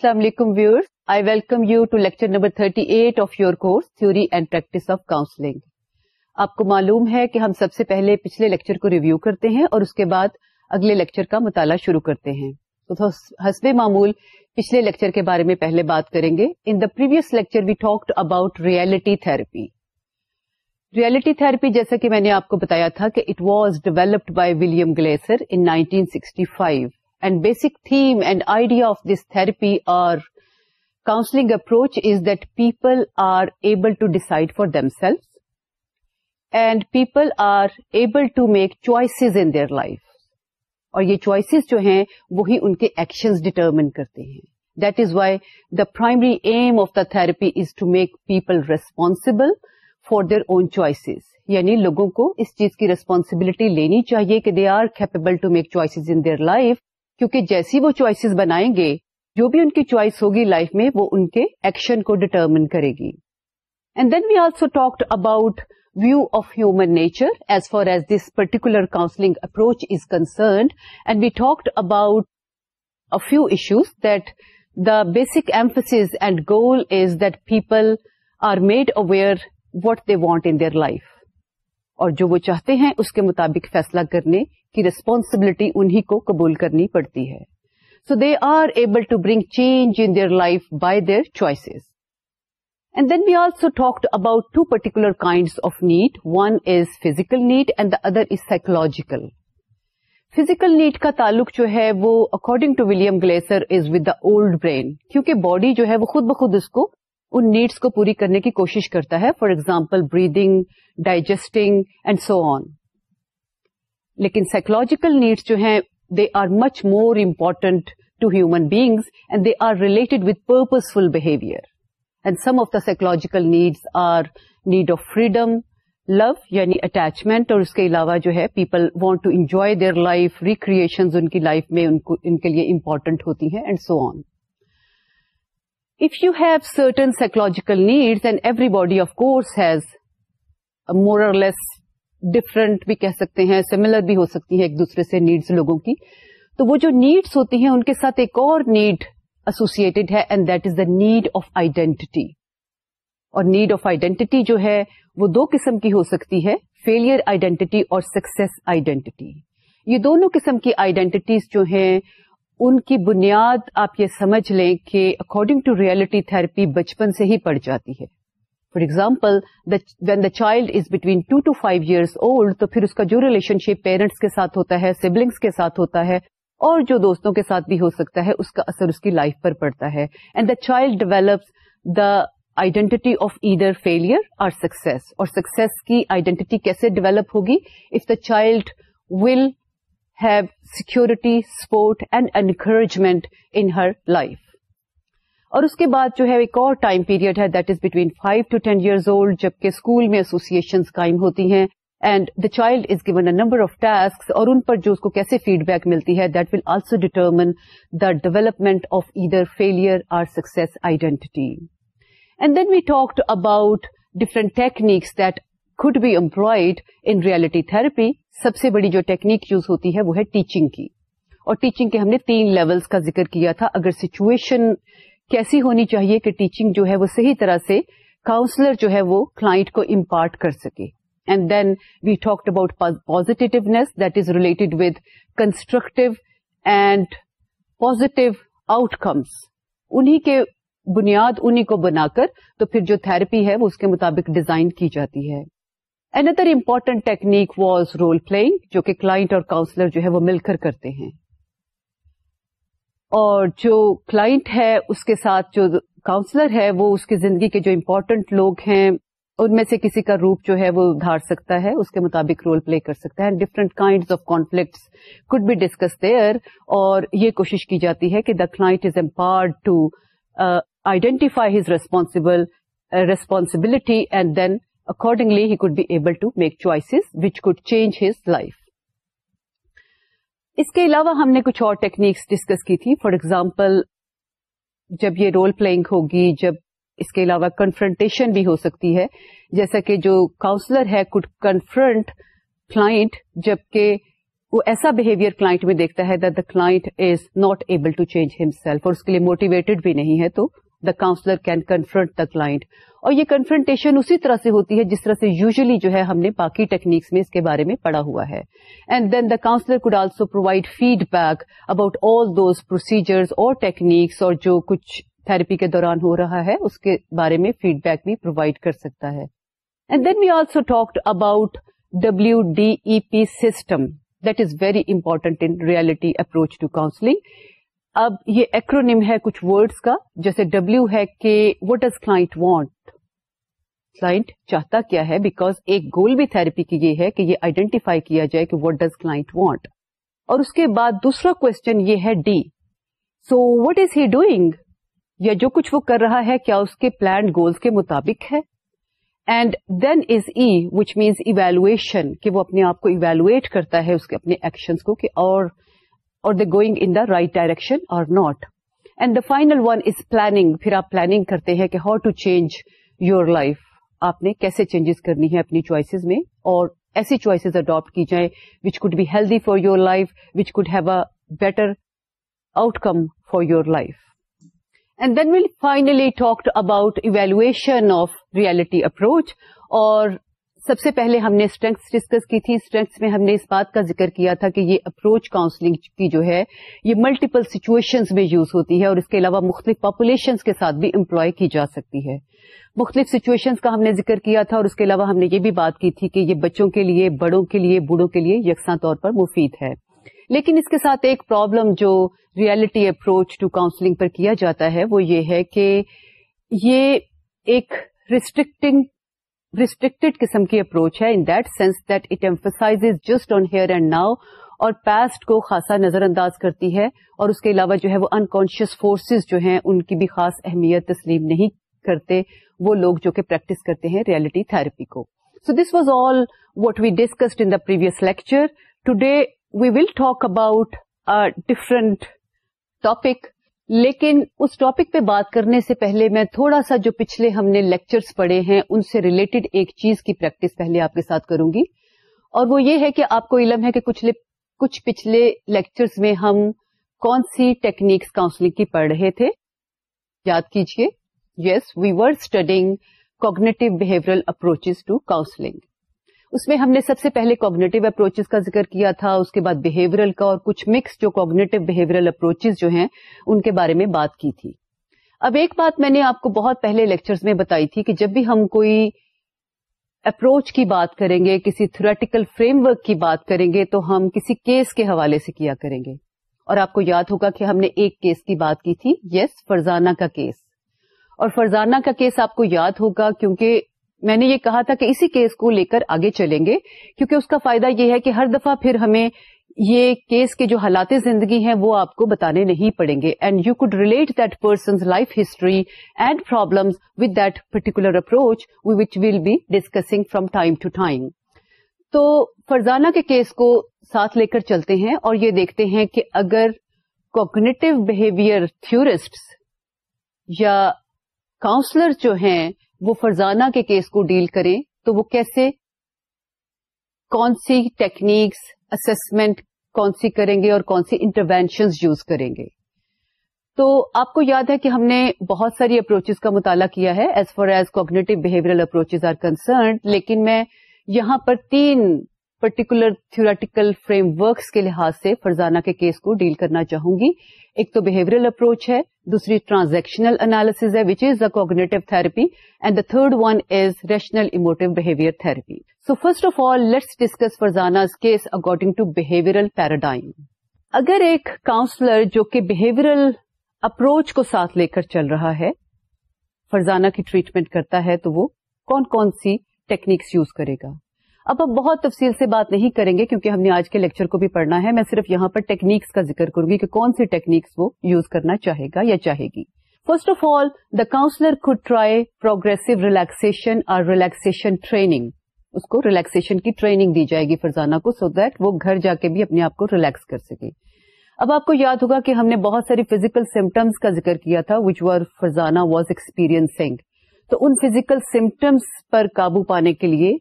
السلام علیکم viewers I welcome you to lecture number 38 eight of your course theory and practice of counselling آپ کو معلوم ہے کہ ہم سب سے پہلے پچھلے لیکچر کو ریویو کرتے ہیں اور اس کے بعد اگلے لیکچر کا مطالعہ شروع کرتے ہیں تو حسب معمول پچھلے لیکچر کے بارے میں پہلے بات کریں گے in the previous lecture we talked about reality therapy reality therapy جیسا کہ میں نے آپ کو بتایا تھا کہ it was developed by William Glasser in 1965 and basic theme and idea of this therapy اور counselling approach is that people are able to decide for them self and people are able to make choices in their life اور یہ choices جو ہیں، وہی ان کے actions determine کرتے ہیں. That is why the primary aim of the therapy is to make people responsible for their own choices یعنی لوگوں کو اس چیز کی ریسپانسبلٹی لینی چاہیے کہ they are capable to make choices in their life کیونکہ جیسی وہ چوائسیز بنائیں گے، جو بھی ان کی چوائس ہوگی لائف میں، وہ ان کے ایکشن کو ڈٹرمن کرے گی۔ And then we also talked about view of human nature as far as this particular counselling approach is concerned and we talked about a few issues that the basic emphasis and goal is that people are made aware what they want in their life اور جو وہ چاہتے ہیں، اس کے مطابق فیصلہ کرنے کی ریسپانسبلٹی انہیں کو قبول کرنی پڑتی ہے۔ So they are able to bring change in their life by their choices and then we also talked about two particular kind of need one is physical need and the other is psychological physical need کا تعلق جو ہے وہ according to William Glasser is with the old brain کیونکہ body جو ہے وہ خود بخود اس کو ان نیڈس کو پوری کرنے کی کوشش کرتا ہے for example breathing digesting and so on لیکن سائکولوجیکل نیڈس جو ہیں they are much more important to human beings and they are related with purposeful behaviour and some of the psychological needs are need of freedom love یعنی attachment اور اس کے علاوہ جو ہے people want to enjoy their life recreation ان کی life میں ان کے لیے امپورٹنٹ ہوتی ہیں and so on if you have certain psychological needs and everybody of course has more less different بھی کہہ سکتے ہیں سملر بھی ہو سکتی ہیں ایک دوسرے سے نیڈس لوگوں کی۔ تو وہ جو نیڈس ہوتی ہیں ان کے ساتھ ایک اور نیڈ ایسوسیٹڈ ہے and that is the need of identity اور نیڈ آف آئیڈینٹی جو ہے، وہ دو قسم کی ہو سکتی ہے فیلئر آئیڈینٹی اور سکسیس آئیڈینٹی یہ دونوں قسم کی آئیڈینٹیز جو ہیں، ان کی بنیاد آپ یہ سمجھ لیں کہ اکارڈنگ ٹو ریئلٹی تھراپی بچپن سے ہی پڑ جاتی ہے۔ For example when the child is between two to five years old تو پھر اس کا جو ریلیشن شپ پیرنٹس کے ساتھ ہوتا ہے سبلنگس کے ساتھ ہوتا ہے، اور جو دوستوں کے ساتھ بھی ہو سکتا ہے، اس کا اثر اس کی لائف پر پڑتا ہے. And the child develops the identity of either failure اور سکسیس اور سکسیس کی آئیڈینٹی کیسے ڈیولپ ہوگی? If the child will have security support and encouragement in her life اور اس کے بعد جو ہے ایک اور ٹائم پیریڈ ہے that is between five to ten years old جبکہ اسکول میں ایسوسیشن قائم ہوتی ہیں. And the child is given a number of task اور ان پر جو اس کو کیسے فیڈ بیک ملتی ہے that will also determine the development of either failure or success identity and then we talked about different techniques that could be employed in reality therapy سب سے بڑی جو technique use ہوتی ہے وہ ہے ٹیچنگ کی. اور ٹیچنگ کے ہم نے تین لیولس کا ذکر کیا تھا. اگر سچویشن کیسی ہونی چاہیے کہ ٹیچنگ جو ہے وہ صحیح طرح سے کاؤنسلر جو ہے وہ کلائنٹ کو امپارٹ کر سکے۔ And then we talked about positiveness that is related with constructive and positive outcomes انہیں کے بنیاد انہیں کو بنا کر تو پھر جو تھراپی ہے وہ اس کے مطابق ڈیزائن کی جاتی ہے۔ اندر important technique was role playing جو کہ کلائنٹ اور کاؤنسلر جو ہے وہ مل کر کرتے ہیں۔ اور جو کلائنٹ ہے، اس کے ساتھ جو کاؤنسلر ہے، وہ اس کی زندگی کے جو امپورٹنٹ لوگ ہیں، ان میں سے کسی کا روپ جو ہے وہ دھار سکتا ہے، اس کے مطابق رول پلے کر سکتا ہے different kind of conflicts could be discuss there اور یہ کوشش کی جاتی ہے کہ the client is empowered to identify his responsible responsibility and then accordingly he could be able to make choices which could change his life اس کے علاوہ ہم نے کچھ اور ٹیکنیکس ڈسکس کی تھی فار ایگزامپل جب یہ رول پلئنگ ہوگی، جب اس کے علاوہ کنفرنٹیشن بھی ہو سکتی ہے. جیسا کہ جو کاؤنسلر ہے کڈ کنفرنٹ کلائنٹ جبکہ وہ ایسا بہیویئر کلائنٹ میں دیکھتا ہے that the client is not able to change himself اور اس کے لیے موٹیویٹڈ بھی نہیں ہے، تو the counsellor can confront the client اور یہ کنفرنٹیشن اسی طرح سے ہوتی ہے جس طرح سے یوزلی جو ہے ہم نے باقی ٹیکنیکس میں اس کے بارے میں پڑھا ہوا ہے۔ And then the counsellor could also provide feedback about all those procedures اور ٹیکنیکس اور جو کچھ تھراپی کے دوران ہو رہا ہے اس کے بارے میں فیڈ بیک بھی پرووائڈ کر سکتا ہے۔ And then we also talked about W D E P system that is very important in reality approach to counselling اب یہ ایکرونیم ہے کچھ ورڈز کا، جیسے ڈبلو ہے کہ what does client want client چاہتا کیا ہے؟ بیکاز ایک گول بھی تھراپی کی یہ ہے کہ یہ آئیڈینٹیفائی کیا جائے کہ وٹ ڈز کلائنٹ وانٹ اور اس کے بعد دوسرا کوشچن یہ ہے D so what is he doing یا جو کچھ وہ کر رہا ہے، کیا اس کے پلانڈ گولس کے مطابق ہے؟ And then is E which means evaluation کہ وہ اپنے آپ کو ایویلویٹ کرتا ہے اس کے، اپنے ایکشنس کو کہ اور اور they going in the right direction اور not and the final one is planning پھر آپ پلاننگ کرتے ہیں کہ how to change your life آپ نے کیسے چینجز کرنی ہے اپنی چوائسیز میں اور ایسی چوائسیز اڈاپٹ کی جائیں which could be healthy for your life which could have a better outcome for your life and then we'll finally talked about evaluation of reality approach اور سب سے پہلے ہم نے اسٹرینگس ڈسکس کی تھی۔ اسٹرینگس میں ہم نے اس بات کا ذکر کیا تھا کہ یہ اپروچ کاؤنسلنگ کی جو ہے، یہ ملٹیپل سچویشنز میں یوز ہوتی ہے اور اس کے علاوہ مختلف پاپولیشنز کے ساتھ بھی امپلوائے کی جا سکتی ہے۔ مختلف سچویشنز کا ہم نے ذکر کیا تھا اور اس کے علاوہ ہم نے یہ بھی بات کی تھی کہ یہ بچوں کے لیے، بڑوں کے لیے، بوڑھوں کے لیے یکساں طور پر مفید ہے۔ لیکن اس کے ساتھ ایک پرابلم جو ریالٹی اپروچ ٹو کاؤنسلنگ پر کیا جاتا ہے وہ یہ ہے کہ یہ ایک ریسٹرکٹنگ ریسٹرکٹیڈ قسم کی اپروچ ہے in that sense that it emphasize just on here and now اور پاسٹ کو خاصا نظر انداز کرتی ہے اور اس کے علاوہ جو ہے وہ انکانشیس فورسز جو ہیں ان کی بھی خاص اہمیت تسلیم نہیں کرتے وہ لوگ جو کہ پریکٹس کرتے ہیں ریالٹی تھراپی کو۔ So this was all what we discussed in the previous lecture today we will talk about different topic لیکن اس ٹاپک پہ بات کرنے سے پہلے میں تھوڑا سا جو پچھلے ہم نے لیکچرز پڑھے ہیں، ان سے ریلیٹڈ ایک چیز کی پریکٹس پہلے آپ کے ساتھ کروں گی۔ اور وہ یہ ہے کہ آپ کو علم ہے کہ کچھ کچھ پچھلے لیکچرز میں ہم کون سی ٹیکنیکس کاؤنسلنگ کی پڑھ رہے تھے؟ یاد کیجیے yes we were studying cognitive behavioural approaches to counselling اس میں ہم نے سب سے پہلے کوگنیٹو اپروچز کا ذکر کیا تھا، اس کے بعد بہیورل کا اور کچھ مکس جو کوگنیٹو بہیورل اپروچز جو ہیں، ان کے بارے میں بات کی تھی۔ اب ایک بات میں نے آپ کو بہت پہلے لیکچرز میں بتائی تھی کہ جب بھی ہم کوئی اپروچ کی بات کریں گے، کسی تھریٹیکل فریم ورک کی بات کریں گے، تو ہم کسی کیس کے حوالے سے کیا کریں گے۔ اور آپ کو یاد ہوگا کہ ہم نے ایک کیس کی بات کی تھی یس فرزانہ کا کیس اور فرزانہ کا کیس آپ کو یاد ہوگا کیونکہ میں نے یہ کہا تھا کہ اسی کیس کو لے کر آگے چلیں گے، کیونکہ اس کا فائدہ یہ ہے کہ ہر دفعہ پھر ہمیں یہ کیس کے جو حالات زندگی ہیں وہ آپ کو بتانے نہیں پڑیں گے۔ And you could relate that persons life history and problems with that particular approach which will be discussing from time to time تو فرزانہ کے کیس کو ساتھ لے کر چلتے ہیں اور یہ دیکھتے ہیں کہ اگر کوگنیٹو بہیویئر تھورسٹ یا کاؤنسلر جو ہیں وہ فرزانہ کے کیس کو ڈیل کریں تو وہ کیسے؟ کون سی ٹیکنیکس اسسمنٹ کون سی کریں گے اور کون سی انٹروینشنز یوز کریں گے؟ تو آپ کو یاد ہے کہ ہم نے بہت ساری اپروچز کا مطالعہ کیا ہے as far as cognitive behaviour approaches are concerned لیکن میں یہاں پر تین پرٹیکولر تھوریٹیکل فریم ورکس کے لحاظ سے فرزانہ کے کیس کو ڈیل کرنا چاہوں گی۔ ایک تو بہیورل اپروچ ہے، دوسری ٹرانزیکشنل انالیس ہے which is the cognitive therapy and the third one is rational emotive behaviour therapy so first of all let's discuss Farzana case according to behavioural paradigm اگر ایک کاؤنسلر جو کہ behavioural approach کو ساتھ لے کر چل رہا ہے فرزانہ کی ٹریٹمنٹ کرتا ہے، تو وہ کون کون سی ٹیکنیکس یوز کرے گا؟ اب اب بہت تفصیل سے بات نہیں کریں گے کیونکہ ہم نے آج کے لیکچر کو بھی پڑھنا ہے۔ میں صرف یہاں پر ٹیکنیکس کا ذکر کروں گی کہ کون سی ٹیکنیکس وہ یوز کرنا چاہے گا یا چاہے گی۔ First of all the counsellor could try progressive relaxation اور ریلیکسن ٹریننگ اس کو ریلیکسن کی ٹریننگ دی جائے گی فرزانہ کو سو دیٹ وہ گھر جا کے بھی اپنے آپ کو ریلیکس کر سکے۔ اب آپ کو یاد ہوگا کہ ہم نے بہت ساری فزیکل سمٹمس کا ذکر کیا تھا which were Farzana was experiencing تو ان فزیکل سمٹمس پر قابو پانے کے لیے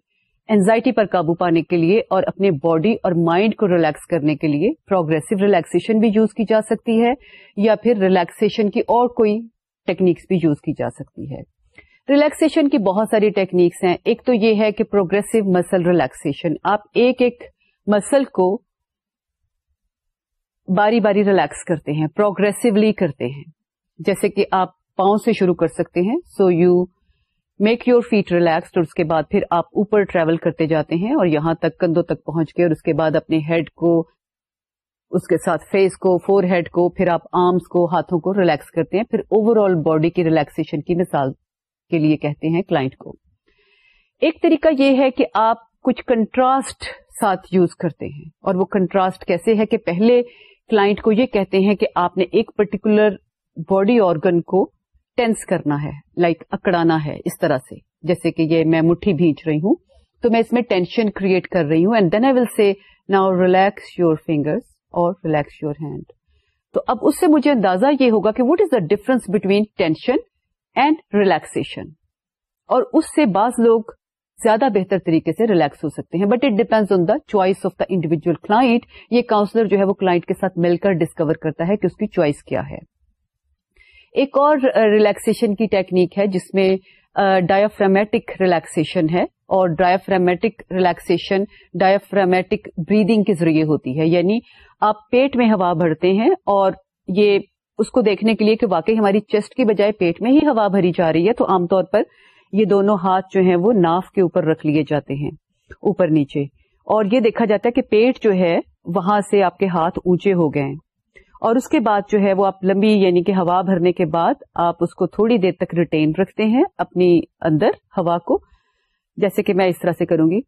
اینزائٹی پر قابو پانے کے لیے اور اپنے باڈی اور مائنڈ کو ریلیکس کرنے کے لیے پروگرسو ریلیکسن بھی یوز کی جا سکتی ہے یا پھر ریلیکسن کی اور کوئی ٹیکنیکس بھی یوز کی جا سکتی ہے۔ ریلیکسن کی بہت ساری ٹیکنیکس ہیں۔ ایک تو یہ ہے کہ پروگرسو مسل ریلیکسن آپ ایک ایک مسل کو باری باری ریلیکس کرتے ہیں پروگرسولی کرتے ہیں۔ جیسے کہ آپ پاؤں سے شروع کر سکتے ہیں so you make your feet relaxed اور اس کے بعد پھر آپ اوپر ٹریول کرتے جاتے ہیں اور یہاں تک کندھوں تک پہنچ کے اور اس کے بعد اپنے ہیڈ کو، اس کے ساتھ فیس کو فور ہیڈ کو، پھر آپ آرمس کو، ہاتھوں کو ریلیکس کرتے ہیں۔ پھر اوور آل باڈی کی ریلیکسن کی مثال کے لیے کہتے ہیں کلائنٹ کو۔ ایک طریقہ یہ ہے کہ آپ کچھ کنٹراسٹ ساتھ یوز کرتے ہیں۔ اور وہ کنٹراسٹ کیسے ہے کہ پہلے کلائنٹ کو یہ کہتے ہیں کہ آپ نے ایک پرٹیکولر باڈی آرگن کو ٹینس کرنا ہے لائک like اکڑانا ہے اس طرح سے. جیسے کہ یہ میں مٹھی بھیج رہی ہوں، تو میں اس میں ٹینشن کریٹ کر رہی ہوں and then I will see now relax your fingers اور ریلیکس یور ہینڈ تو اب اس سے مجھے اندازہ یہ ہوگا کہ what is the difference between tension and relaxation اور اس سے بعض لوگ زیادہ بہتر طریقے سے ریلیکس ہو سکتے ہیں but it depends on the choice of the individual client یہ کاؤنسلر جو ہے وہ کلائنٹ کے ساتھ مل کر ڈسکور کرتا ہے کہ اس کی چوائس کیا ہے. ایک اور ریلیکسن کی ٹیکنیک ہے، جس میں ڈایافرامیٹک ریلیکسن ہے اور ڈایافرامیٹک ریلیکسن ڈایافرامیٹک بریدنگ کے ذریعے ہوتی ہے۔ یعنی آپ پیٹ میں ہوا بھرتے ہیں اور یہ اس کو دیکھنے کے لیے کہ واقعی ہماری چیسٹ کی بجائے پیٹ میں ہی ہوا بھری جا رہی ہے، تو عام طور پر یہ دونوں ہاتھ جو ہیں وہ ناف کے اوپر رکھ لیے جاتے ہیں، اوپر نیچے۔ اور یہ دیکھا جاتا ہے کہ پیٹ جو ہے، وہاں سے آپ کے ہاتھ اونچے ہو گئے۔ اور اس کے بعد جو ہے وہ آپ لمبی یعنی کہ ہوا بھرنے کے بعد آپ اس کو تھوڑی دیر تک ریٹین رکھتے ہیں اپنی اندر ہوا کو، جیسے کہ میں اس طرح سے کروں گی۔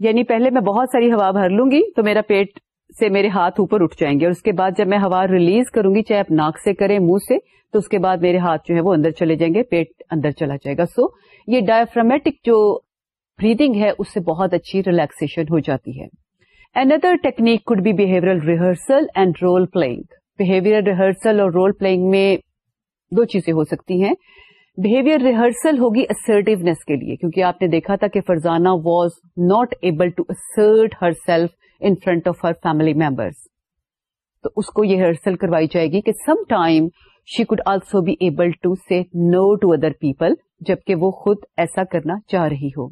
یعنی پہلے میں بہت ساری ہوا بھر لوں گی تو میرا پیٹ سے میرے ہاتھ اوپر اٹھ جائیں گے اور اس کے بعد جب میں ہوا ریلیز کروں گی، چاہے آپ ناک سے کریں، منہ سے، تو اس کے بعد میرے ہاتھ جو ہے وہ اندر چلے جائیں گے، پیٹ اندر چلا جائے گا۔ سو یہ ڈایافرامیٹک جو بریدنگ ہے، اس سے بہت اچھی ریلیکسن ہو جاتی ہے۔ Another technique could be behavioural rehearsal and role playing behaviour rehearsal اور رول پلئنگ میں دو چیزیں ہو سکتی ہیں۔ بہیویئر ریہرسل ہوگی اسرٹیونیس کے لیے، کیونکہ آپ نے دیکھا تھا کہ Farzana was not able to assert herself in front of her family members تو اس کو یہ ریہرسل کروائی جائے گی کہ some time she could also be able to say no to other people جبکہ وہ خود ایسا کرنا چاہ رہی ہو۔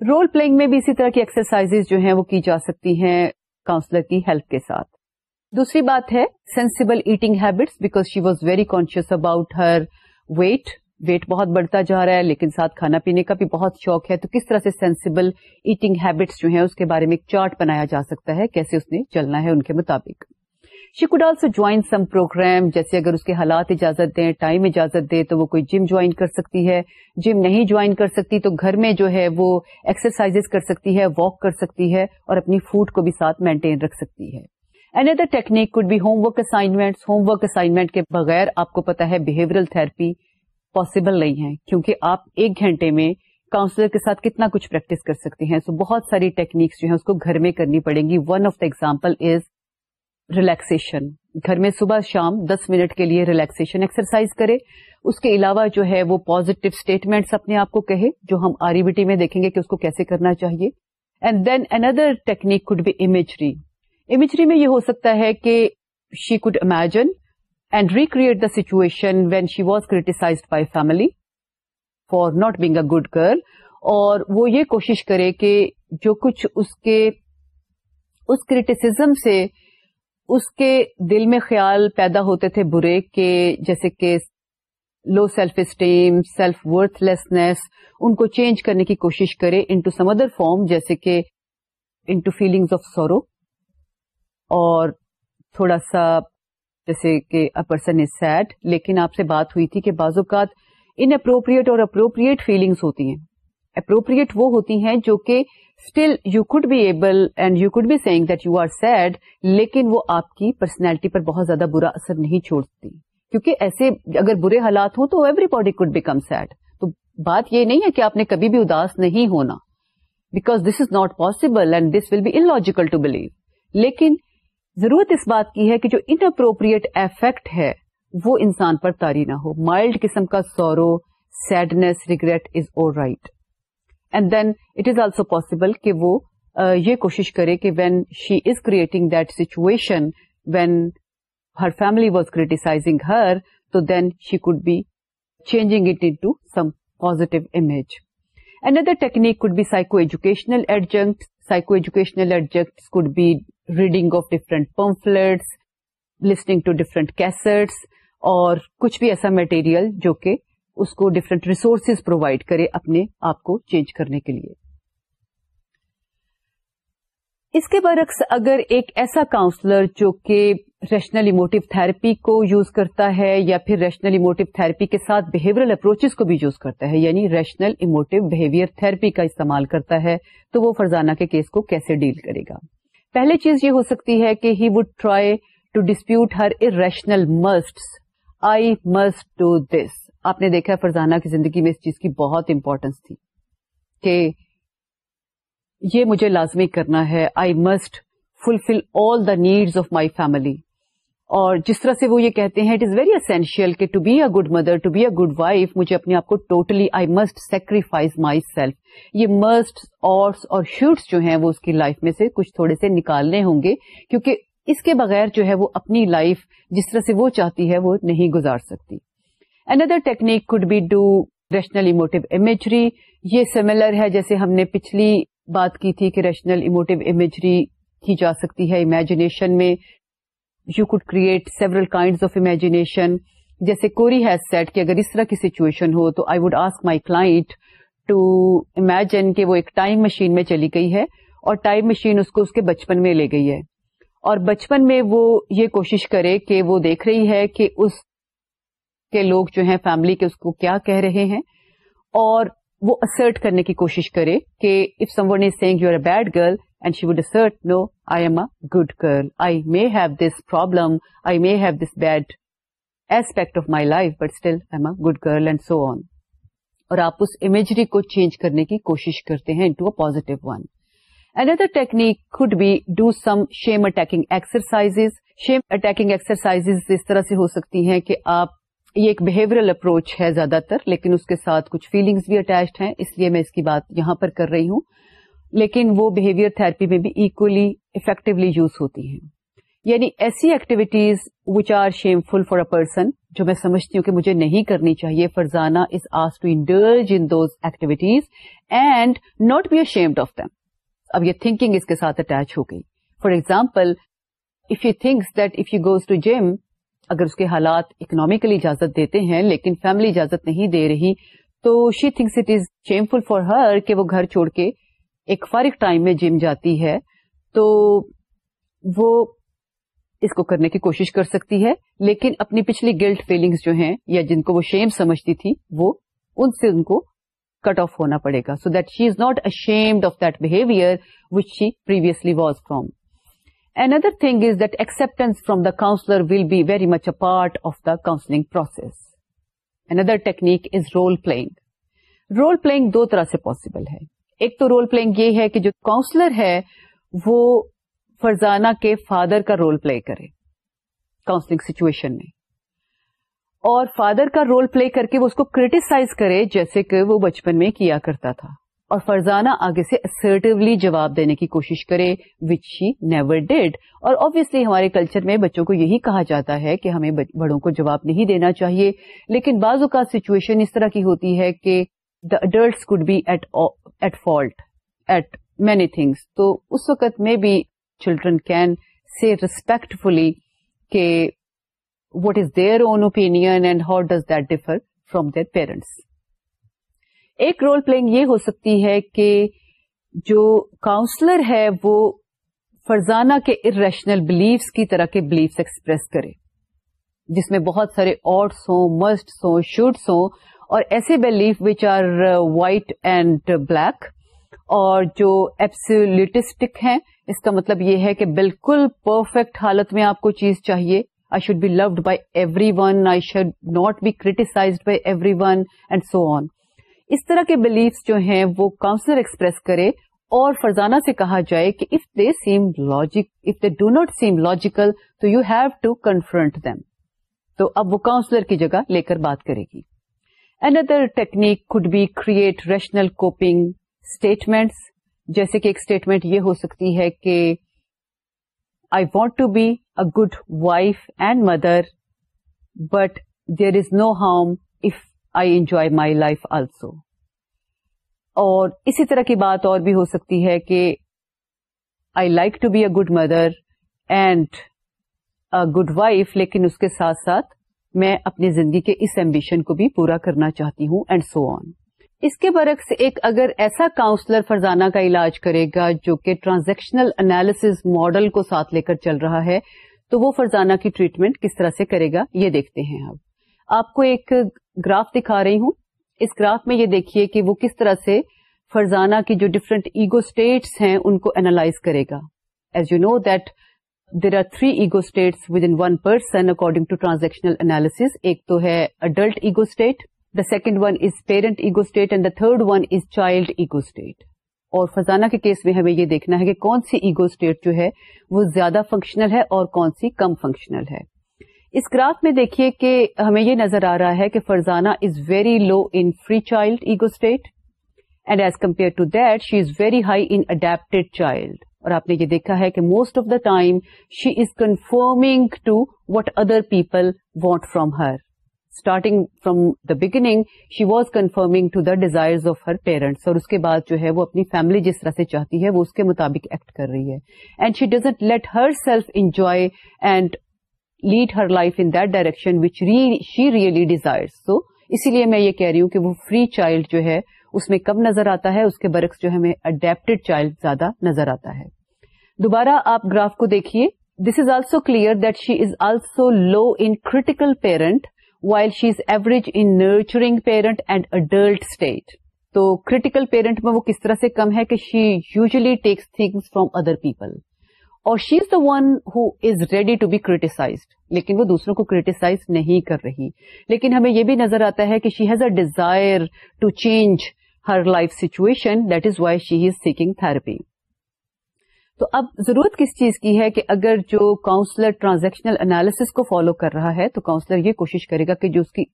رول پلئنگ میں بھی اسی طرح کی ایکسرسائز جو ہیں وہ کی جا سکتی ہیں کاؤنسلر کی ہیلپ کے ساتھ۔ دوسری بات ہے sensible eating habits because she was very conscious about her weight weight بہت بڑھتا جا رہا ہے، لیکن ساتھ کھانا پینے کا بھی بہت شوق ہے۔ تو کس طرح سے سینسیبل ایٹنگ ہیبٹس جو ہیں، اس کے بارے میں ایک چارٹ بنایا جا سکتا ہے، کیسے اس نے چلنا ہے ان کے مطابق۔ She could also join some programme جیسے اگر اس کے حالات اجازت دیں ٹائم اجازت دے، تو وہ کوئی جم جوائن کر سکتی ہے۔ جم نہیں جوائن کر سکتی، تو گھر میں جو ہے وہ ایکسرسائز کر سکتی ہے واک کر سکتی ہے، اور اپنی فوڈ کو بھی ساتھ مینٹین رکھ سکتی ہے۔ Another technique could be homework assignment homework assignment کے بغیر آپ کو پتا ہے بہیورل تھراپی پاسبل نہیں ہے کیونکہ آپ ایک گھنٹے میں کاؤنسلر کے ساتھ کتنا کچھ پریکٹس کر سکتے ہیں۔ سو بہت ساری ٹیکنیکس جو ہیں اس کو گھر میں کرنی پڑیں گی۔ One of the example is relaxation گھر میں صبح شام دس منٹ کے لیے ریلیکسن ایکسرسائز کرے۔ اس کے علاوہ جو ہے وہ پازیٹو اسٹیٹمنٹس اپنے آپ کو کہے، جو ہم آر بی ٹی میں دیکھیں گے کہ اس کو کیسے کرنا چاہیے۔ And then another technique could be imagery imagery میں یہ ہو سکتا ہے کہ she could imagine and recreate the situation when she was criticised by family for not being a good girl اور وہ یہ کوشش کرے کہ جو کچھ اس کے اس کریٹیسم سے اس کے دل میں خیال پیدا ہوتے تھے برے کہ جیسے کہ low self esteem self worthlessness ان کو چینج کرنے کی کوشش کرے انٹو سم ادر فارم جیسے کہ انٹو فیلنگس آف سورو اور تھوڑا سا جیسے کہ ا پرسن از سیڈ لیکن آپ سے بات ہوئی تھی کہ بعض اوقات ان اپروپریٹ اور اپروپریٹ فیلنگس ہوتی ہیں۔ اپروپریٹ وہ ہوتی ہیں جو کہ still you could be able and you could be saying that you are sad لیکن وہ آپ کی پرسنالٹی پر بہت زیادہ برا اثر نہیں چھوڑتی۔ کیونکہ ایسے اگر برے حالات ہوں تو everybody could become sad تو بات یہ نہیں ہے کہ آپ نے کبھی بھی اداس نہیں ہونا۔ Because this is not possible and this will be illogical to believe لیکن ضرورت اس بات کی ہے کہ جو ان اپروپریٹ افیکٹ ہے، وہ انسان پر تاری نہ ہو۔ مائلڈ قسم کا sorrow sadness regret is all right and then it is also possible کہ وہ یہ کوشش کرے کہ when she is creating that situation when her family was criticising her تو then she could be changing it into some positive image and other technique could be psycho educational adjunct psycho educational adjunct could be reading of different pamphlets listening to different cassettes اور کچھ بھی ایسا material جو کہ اس کو different resources provide کرے اپنے آپ کو چینج کرنے کے لیے۔ اس کے برعکس اگر ایک ایسا کاؤنسلر جو کہ ریشنل ایموٹو تھراپی کو یوز کرتا ہے یا پھر ریشنل ایموٹو تھراپی کے ساتھ بہیورل اپروچز کو بھی یوز کرتا ہے یعنی ریشنل ایموٹو بہیویئر تھراپی کا استعمال کرتا ہے، تو وہ فرزانہ کے کیس کو کیسے ڈیل کرے گا؟ پہلی چیز یہ ہو سکتی ہے کہ he would try to dispute her irrational must I must do this آپ نے دیکھا فرزانہ کی زندگی میں اس چیز کی بہت امپورٹینس تھی کہ یہ مجھے لازمی کرنا ہے. I must fulfil all the needs of my family اور جس طرح سے وہ یہ کہتے ہیں اٹ از ویری اسینشیل کہ to be a good mother to be a good wife مجھے اپنے آپ کو totally I must sacrifice myself یہ مسٹ آرٹس اور شوٹس جو ہیں وہ اس کی لائف میں سے کچھ تھوڑے سے نکالنے ہوں گے، کیونکہ اس کے بغیر جو ہے وہ اپنی لائف جس طرح سے وہ چاہتی ہے وہ نہیں گزار سکتی. Another technique could be do rational emotive imagery یہ سملر ہے جیسے ہم نے پچھلی بات کی تھی کہ ریشنل ایموٹو امیجری کی جا سکتی ہے امیجنیشن میں. You could create several kind of imagination جیسے کوری ہیز سیٹ کہ اگر اس طرح کی سچویشن ہو تو I would ask my client to imagine کہ وہ ایک ٹائم مشین میں چلی گئی ہے اور ٹائم مشین اس کو اس کے بچپن میں لے گئی ہے۔ اور بچپن میں وہ یہ کوشش کرے کہ وہ دیکھ رہی ہے کہ اس کے لوگ جو ہیں فیملی کے اس کو کیا کہہ رہے ہیں اور وہ اسرٹ کرنے کی کوشش کرے کہ if someone is saying you are a bad girl and she would assert no I am a good girl I may have this problem I may have this bad aspect of my life but still I am a good girl and so on اور آپ اس imagery کو change کرنے کی کوشش کرتے ہیں into a positive one Another technique could be do some shame attacking exercises. Shame attacking exercises اس طرح سے ہو سکتی ہیں کہ آپ یہ ایک بہیورل اپروچ ہے زیادہ تر، لیکن اس کے ساتھ کچھ فیلنگس بھی اٹیچڈ ہیں، اس لیے میں اس کی بات یہاں پر کر رہی ہوں۔ لیکن وہ بہیویئر تھراپی میں بھی ایکولی افیکٹولی یوز ہوتی ہیں۔ یعنی ایسی activities which are shameful for a person جو میں سمجھتی ہوں کہ مجھے نہیں کرنی چاہیے، Farzana is as to indulge in those activities and not be ashamed of them اب یہ تھنکنگ اس کے ساتھ اٹیچ ہو گئی۔ For example if you thinks that if you goes to gym اگر اس کے حالات اکنامیکلی اجازت دیتے ہیں لیکن فیملی اجازت نہیں دے رہی، تو she thinks it is shameful for her کہ وہ گھر چھوڑ کے ایک فارغ ٹائم میں جم جاتی ہے، تو وہ اس کو کرنے کی کوشش کر سکتی ہے، لیکن اپنی پچھلی گلٹ فیلنگس جو ہیں یا جن کو وہ شیم سمجھتی تھی، وہ ان سے ان کو کٹ آف ہونا پڑے گا so that she is not ashamed of that behaviour which she previously was from Another thing is that acceptance from the counselor will be very much a part of the counseling process. Another technique is role playing. Role playing دو طرح سے possible ہے ایک تو role playing یہ ہے کہ جو counsellor ہے، وہ فرزانہ کے فادر کا رول پلے کرے۔ کاؤنسلنگ سچویشن میں۔ اور فادر کا رول پلے کر کے وہ اس کو کریٹیسائز کرے، جیسے کہ وہ بچپن میں کیا کرتا تھا۔ اور فرزانہ آگے سے اسرٹیولی جواب دینے کی کوشش کرے وچ شی نیور ڈیڈ اور آبیسلی ہمارے کلچر میں بچوں کو یہی کہا جاتا ہے کہ ہمیں بڑوں کو جواب نہیں دینا چاہیے۔ لیکن بعض اوقات سچویشن اس طرح کی ہوتی ہے کہ the adults could be at at fault at many things تو اس وقت میں بھی چلڈرن کین سی ریسپیکٹفلی کہ what is their own opinion and how does that differ from their parents ایک رول پلئنگ یہ ہو سکتی ہے کہ جو کاؤنسلر ہے وہ فرزانہ کے ارریشنل بلیفس کی طرح کے بلیفس ایکسپریس کرے، جس میں بہت سارے آٹس ہوں مسٹس ہوں شوٹس ہوں اور ایسے belief which are white and black اور جو ایپسلٹسٹک ہیں، اس کا مطلب یہ ہے کہ بالکل پرفیکٹ حالت میں آپ کو چیز چاہیے۔ I should be loved by everyone I should not be criticised by everyone and so on اس طرح کے بلیفس جو ہیں، وہ کاؤنسلر ایکسپریس کرے اور فرزانہ سے کہا جائے کہ if they seem logic if they do not seem logical تو you have to confront them تو اب وہ کاؤنسلر کی جگہ لے کر بات کرے گی۔ Another technique could be create rational coping statements جیسے کہ ایک اسٹیٹمنٹ یہ ہو سکتی ہے کہ I want to be a good wife and mother but there is no harm if I enjoy my life also اور اسی طرح کی بات اور بھی ہو سکتی ہے کہ I like to be a good mother and good wife لیکن اس کے ساتھ ساتھ میں اپنی زندگی کے اس ایمبیشن کو بھی پورا کرنا چاہتی ہوں اینڈ سو آن اس کے برعکس ایک اگر ایسا کاؤنسلر فرزانہ کا علاج کرے گا جو کہ ٹرانزیکشنل انالیس ماڈل کو ساتھ لے کر چل رہا ہے، تو وہ فرزانہ کی ٹریٹمنٹ کس طرح سے کرے گا؟ یہ دیکھتے ہیں اب۔ آپ کو ایک گراف دکھا رہی ہوں۔ اس گراف میں یہ دیکھیے کہ وہ کس طرح سے فرزانہ کی جو ڈفرنٹ ایگو اسٹیٹس ہیں، ان کو اینالائز کرے گا۔ As you know that there are three ego states within one person according to transactional analysis ایک تو ہے adult ego state the second one is parent ego state and the third one is child ego state اور فزانہ کے case میں ہمیں یہ دیکھنا ہے کہ کون سی ایگو اسٹیٹ جو ہے وہ زیادہ فنکشنل ہے اور کون سی کم فنکشنل ہے اس گراف میں دیکھیے کہ ہمیں یہ نظر آ رہا ہے کہ Farzana is very low in free child ego state and as compare to that she is very high in adapted child اور آپ نے یہ دیکھا ہے کہ most of the time she is conforming to what other people want from her starting from the beginning she was conforming to the desire of her parents اور اس کے بعد جو ہے وہ اپنی فیملی جس طرح سے چاہتی ہے وہ اس کے مطابق ایکٹ کر رہی ہے. And she doesn't let herself enjoy and lead her life in that direction which she really desire so اسی لیے میں یہ کہہ رہی ہوں کہ وہ فری چائلڈ جو ہے اس میں کم نظر آتا ہے، اس کے برعکس جو ہمیں اڈیپٹیڈ چائلڈ زیادہ نظر آتا ہے۔ دوبارہ آپ گراف کو دیکھیے۔ This is also clear that she is also low in critical parent while she is average in nurturing parent and adult state تو کریٹیکل پیرنٹ میں وہ کس طرح سے کم ہے کہ she usually takes things from other people اور she is the one who is ready to be criticised لیکن وہ دوسروں کو کریٹیسائز نہیں کر رہی۔ لیکن ہمیں یہ بھی نظر آتا ہے کہ she has a desire to change her life situation that is why she is seeking therapy تو اب ضرورت کس چیز کی ہے کہ اگر جو کاؤنسلر ٹرانزیکشنل انالیس کو فالو کر رہا ہے، تو کاؤنسلر یہ کوشش کرے گا کہ جو اس کی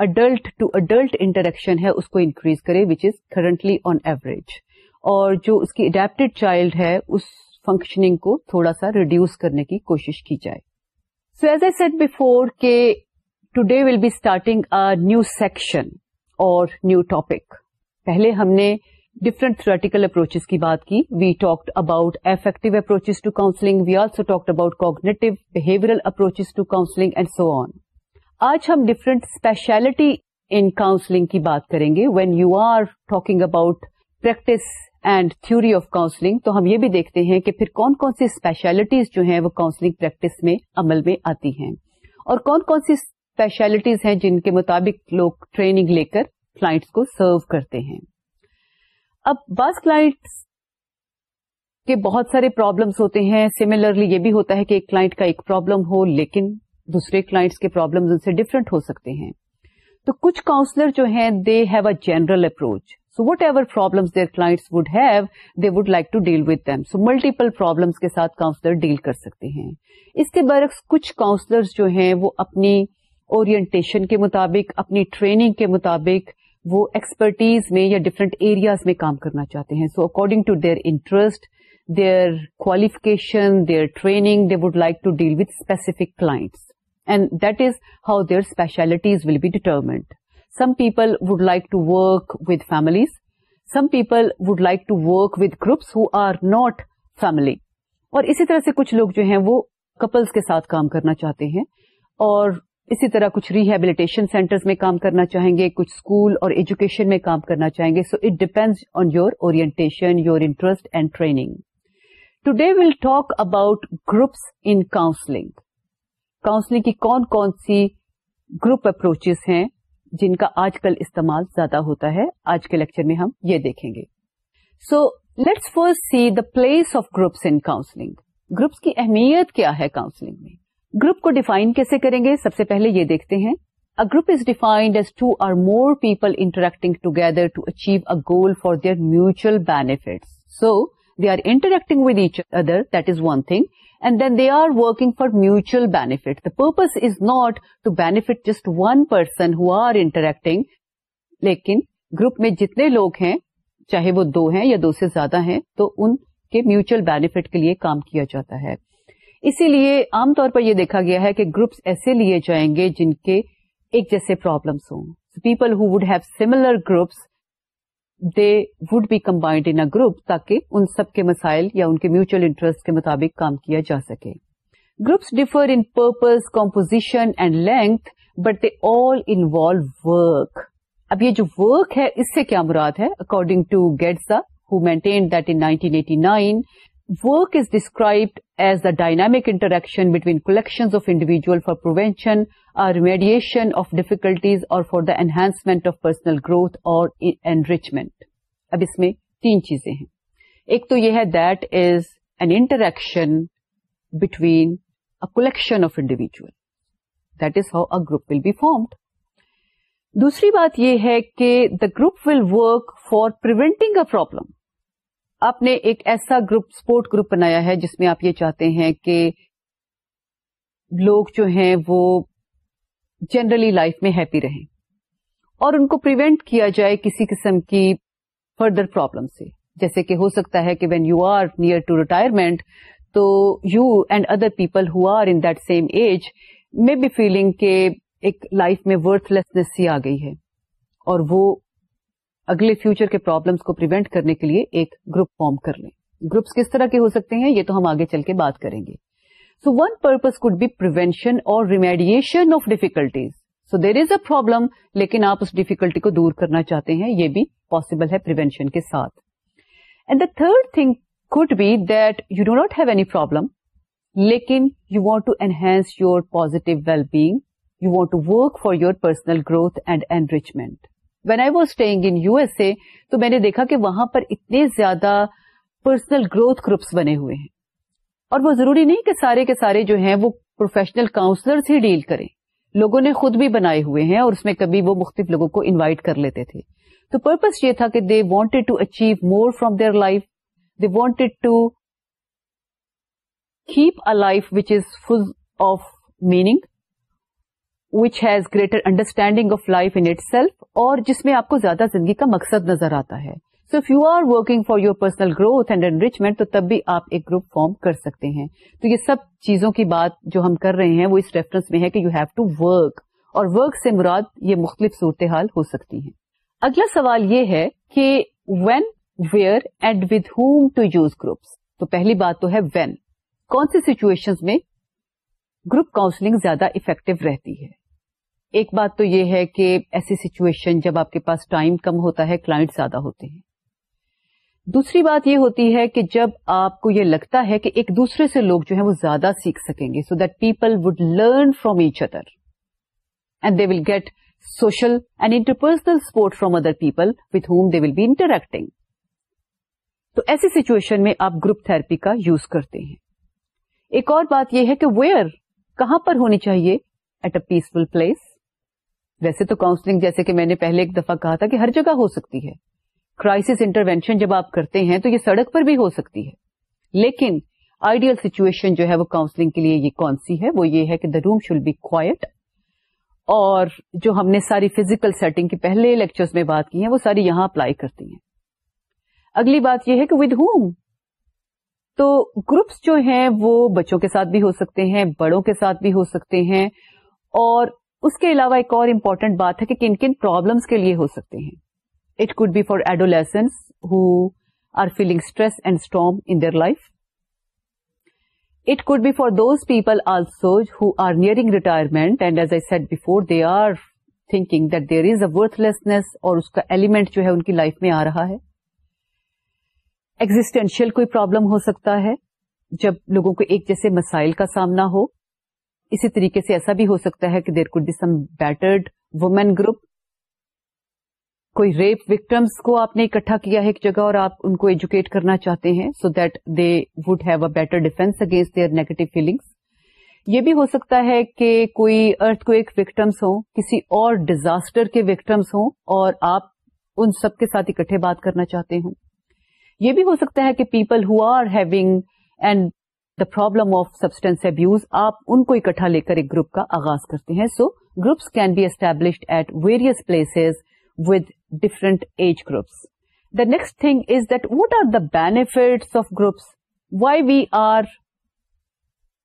اڈلٹ ٹو اڈلٹ انٹریکشن ہے، اس کو انکریز کرے وچ از کرنٹلی آن ایوریج اور جو اس کی اڈیپٹیڈ چائلڈ ہے، اس فنکشننگ کو تھوڑا سا ریڈیوس کرنے کی کوشش کی جائے۔ So as a said before کہ today will be starting a new section اور نیو ٹاپک پہلے ہم نے ڈفرنٹ تھریٹیکل اپروچز کی بات کی. We talked about affective approaches to counselling we also talked about cognitive behavioural approaches to counselling and so on آج ہم different speciality in counselling کی بات کریں گے. When you are talking about practice and theory of counselling تو ہم یہ بھی دیکھتے ہیں کہ پھر کون کون سی اسپیشلٹیز جو ہیں وہ کاؤنسلنگ پریکٹس میں عمل میں آتی ہیں. اور کون کون سی اسپیشلٹیز ہیں جن کے مطابق لوگ ٹریننگ لے کر کلائنٹس کو سرو کرتے ہیں۔ اب بعض کلائنٹس کے بہت سارے پرابلمس ہوتے ہیں۔ سملرلی یہ بھی ہوتا ہے کہ ایک کلائنٹ کا ایک پرابلم ہو، لیکن دوسرے کلائنٹس کے پرابلم ان سے ڈفرنٹ ہو سکتے ہیں۔ تو کچھ کاؤنسلر جو ہیں they have a general approach so whatever problems their class would have they would like to deal with them so multiple problems کے ساتھ کاؤنسلر ڈیل کر سکتے ہیں۔ اس کے برعکس کچھ کاؤنسلرز جو ہیں، وہ اپنی اورینٹیشن کے مطابق، اپنی ٹریننگ کے مطابق وہ ایکسپرٹیز میں یا ڈفرنٹ ایریاز میں کام کرنا چاہتے ہیں so according to their interest their qualification their training they would like to deal with specific class and that is how their specialities will be determined Some people would like to work with families. Some people would like to work with groups who are not family. اور اسی طرح سے کچھ لوگ جو ہیں وہ couples کے ساتھ کام کرنا چاہتے ہیں اور اسی طرح کچھ ریہیبلیٹیشن سینٹرز میں کام کرنا چاہیں گے، کچھ اسکول اور ایجوکیشن میں کام کرنا چاہیں گے۔ So it depends on your orientation your interest and training today will talk about groups in counselling counselling کی کون کون سی گروپ اپروچز ہیں جن کا آج کل استعمال زیادہ ہوتا ہے۔ آج کے لیکچر میں ہم یہ دیکھیں گے۔ So let's first see the place of groups in counselling groups کی اہمیت کیا ہے کاؤنسلنگ میں؟ گروپ کو ڈیفائن کیسے کریں گے؟ سب سے پہلے یہ دیکھتے ہیں۔ A group is defined as two or more people interacting together to achieve a goal for their mutual benefit so they are interacting with each other that is one thing and then they are working for mutual benefits is not to benefit just one person who are interacting لیکن group میں جتنے لوگ ہیں، چاہے وہ دو ہیں یا دو سے زیادہ ہیں، تو ان کے میوچل بیٹ کے لیے کام کیا جاتا ہے۔ اسی لیے عام طور پر یہ دیکھا گیا ہے کہ گروپس ایسے لیے جائیں گے جن کے ایک جیسے پرابلمس ہوں۔ People who would have similar groups they would be combined in group تاکہ ان سب کے مسائل یا ان کے میوچل انٹرسٹ کے مطابق کام کیا جا سکے۔ Groups differ in purpose composition and length but they all involve work اب یہ جو ورک ہے، اس سے کیا مراد ہے؟ اکارڈنگ ٹو گیٹسا who maintained that in 1989 work is described as the dynamic interaction between collection of individual for prevention remediation of difficulties اور for the enhancement of personal growth اور انریچمنٹ اب اس میں تین چیزیں ہیں۔ ایک تو یہ ہے that is an interaction between a collection of individual that is how a group will be formed دوسری بات یہ ہے کہ the group will work for preventing a problem آپ نے ایک ایسا گروپ، سپورٹ گروپ بنایا ہے جس میں آپ یہ چاہتے ہیں کہ لوگ جو ہیں وہ جنرلی لائف میں ہیپی رہیں اور ان کو پریونٹ کیا جائے کسی قسم کی فردر پرابلم سے۔ جیسے کہ ہو سکتا ہے کہ when you are near to retirement تو you and other people who are in that same age میں بی فیلنگ کہ ایک لائف میں ورتھ لیسنس سی آ گئی ہے اور وہ اگلے فیوچر کے پرابلمس کو پروینٹ کرنے کے لیے ایک گروپ فارم کر لیں۔ گروپس کس طرح کے ہو سکتے ہیں؟ یہ تو ہم آگے چل کے بات کریں گے۔ So one purpose could be prevention اور remediation of difficulties so there is a problem لیکن آپ اس ڈیفیکلٹی کو دور کرنا چاہتے ہیں، یہ بھی پاسبل ہے پروینشن کے ساتھ۔ And the third thing could be that you do not have any problem لیکن you want to enhance your positive well being you want to work for your personal growth and enrichment when I was staying in U S A تو میں نے دیکھا کہ وہاں پر اتنے زیادہ personal growth groups بنے ہوئے ہیں۔ اور وہ ضروری نہیں کہ سارے کے سارے جو ہیں وہ پروفیشنل کاؤنسلرس ہی ڈیل کریں۔ لوگوں نے خود بھی بنائے ہوئے ہیں اور اس میں کبھی وہ مختلف لوگوں کو انوائٹ کر لیتے تھے۔ تو پرپز یہ تھا کہ they wanted to achieve more from their life they wanted to keep a life which is full of meaning which has greater understanding of life in itself اور جس میں آپ کو زیادہ زندگی کا مقصد نظر آتا ہے۔ So if you are working for your personal growth and enrichment تو تب بھی آپ ایک گروپ فارم کر سکتے ہیں۔ تو یہ سب چیزوں کی بات جو ہم کر رہے ہیں، وہ اس ریفرنس میں ہے کہ یو ہیو ٹو ورک اور ورک سے مراد یہ مختلف صورتحال ہو سکتی ہیں۔ اگلا سوال یہ ہے کہ when where and with whom to use groups تو پہلی بات تو ہے وین کون سی سچویشن میں گروپ کاؤنسلنگ زیادہ افیکٹو رہتی ہے؟ ایک بات تو یہ ہے کہ ایسی سچویشن جب آپ کے پاس ٹائم کم ہوتا ہے کلائنٹ زیادہ ہوتے ہیں۔ دوسری بات یہ ہوتی ہے کہ جب آپ کو یہ لگتا ہے کہ ایک دوسرے سے لوگ جو ہیں وہ زیادہ سیکھ سکیں گے so that people would learn from each other and they will get social and interpersonal support from other people with whom they will be interacting تو ایسی سچویشن میں آپ گروپ تھرپی کا یوز کرتے ہیں۔ ایک اور بات یہ ہے کہ ویئر کہاں پر ہونی چاہیے؟ ایٹ اے پیسفل پلیس ویسے تو کاؤنسلنگ جیسے کہ میں نے پہلے ایک دفعہ کہا تھا کہ ہر جگہ ہو سکتی ہے۔ کرائسس انٹروینشن جب آپ کرتے ہیں تو یہ سڑک پر بھی ہو سکتی ہے۔ لیکن آئیڈیل سچویشن جو ہے وہ کاؤنسلنگ کے لیے یہ کون سی ہے؟ وہ یہ ہے کہ the room should be quiet اور جو ہم نے ساری فزیکل سیٹنگ کی پہلے لیکچرز میں بات کی ہے وہ ساری یہاں اپلائی کرتی ہیں۔ اگلی بات یہ ہے کہ ود ہوم تو گروپس جو ہیں وہ بچوں کے ساتھ بھی ہو سکتے ہیں، بڑوں کے ساتھ بھی ہو سکتے ہیں۔ اور اس کے علاوہ ایک اور امپورٹنٹ بات ہے کہ کن کن پرابلمس کے لیے ہو سکتے ہیں۔ It could be for adolescents who are feeling stress and strong in their life it could be for those people also who are nearing retirement and as I said before they are thinking that there is a worthlessness اور اس کا element جو ہے ان کی life میں آ رہا ہے۔ Existential کوئی پرابلم ہو سکتا ہے جب لوگوں کو ایک جیسے مسائل کا سامنا ہو۔ اسی طریقے سے ایسا بھی ہو سکتا ہے کہ there could be some battered women group کوئی ریپ وکٹمس کو آپ نے اکٹھا کیا ہے ایک جگہ اور آپ ان کو ایجوکیٹ کرنا چاہتے ہیں so that they would have a better defence against their negative feelings یہ بھی ہو سکتا ہے کہ کوئی ارتھ کو ایک وکٹمس ہوں، کسی اور ڈیزاسٹر کے وکٹمس ہوں اور آپ ان سب کے ساتھ اکٹھے بات کرنا چاہتے ہوں۔ یہ بھی ہو سکتا ہے کہ people who are having and the problem of substance abuse آپ ان کو اکٹھا لے کر ایک گروپ کا آغاز کرتے ہیں. So groups can be established at various places with different age groups the next thing is that what are the benefits of groups why we are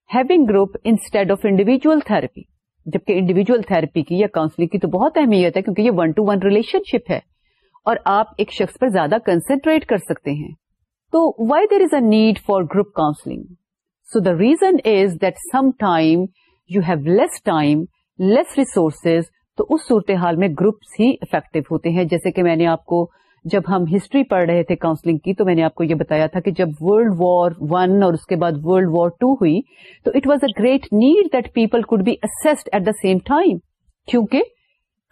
having group instead of individual therapy جبکہ individual therapy کی یا counselling کی تو بہت اہمیت ہے کیونکہ یہ one to one relationship ہے اور آپ ایک شخص پر زیادہ کنسنٹریٹ کر سکتے ہیں. تو why there is a need for group counselling so the reason is that some time you have less time less resources تو اس صورتحال میں گروپس ہی افیکٹو ہوتے ہیں۔ جیسے کہ میں نے آپ کو جب ہم ہسٹری پڑھ رہے تھے کاؤنسلنگ کی، تو میں نے آپ کو یہ بتایا تھا کہ جب ورلڈ وار ون اور اس کے بعد ورلڈ وار ٹو ہوئی، تو it was a great need that people could be used at the same time کیونکہ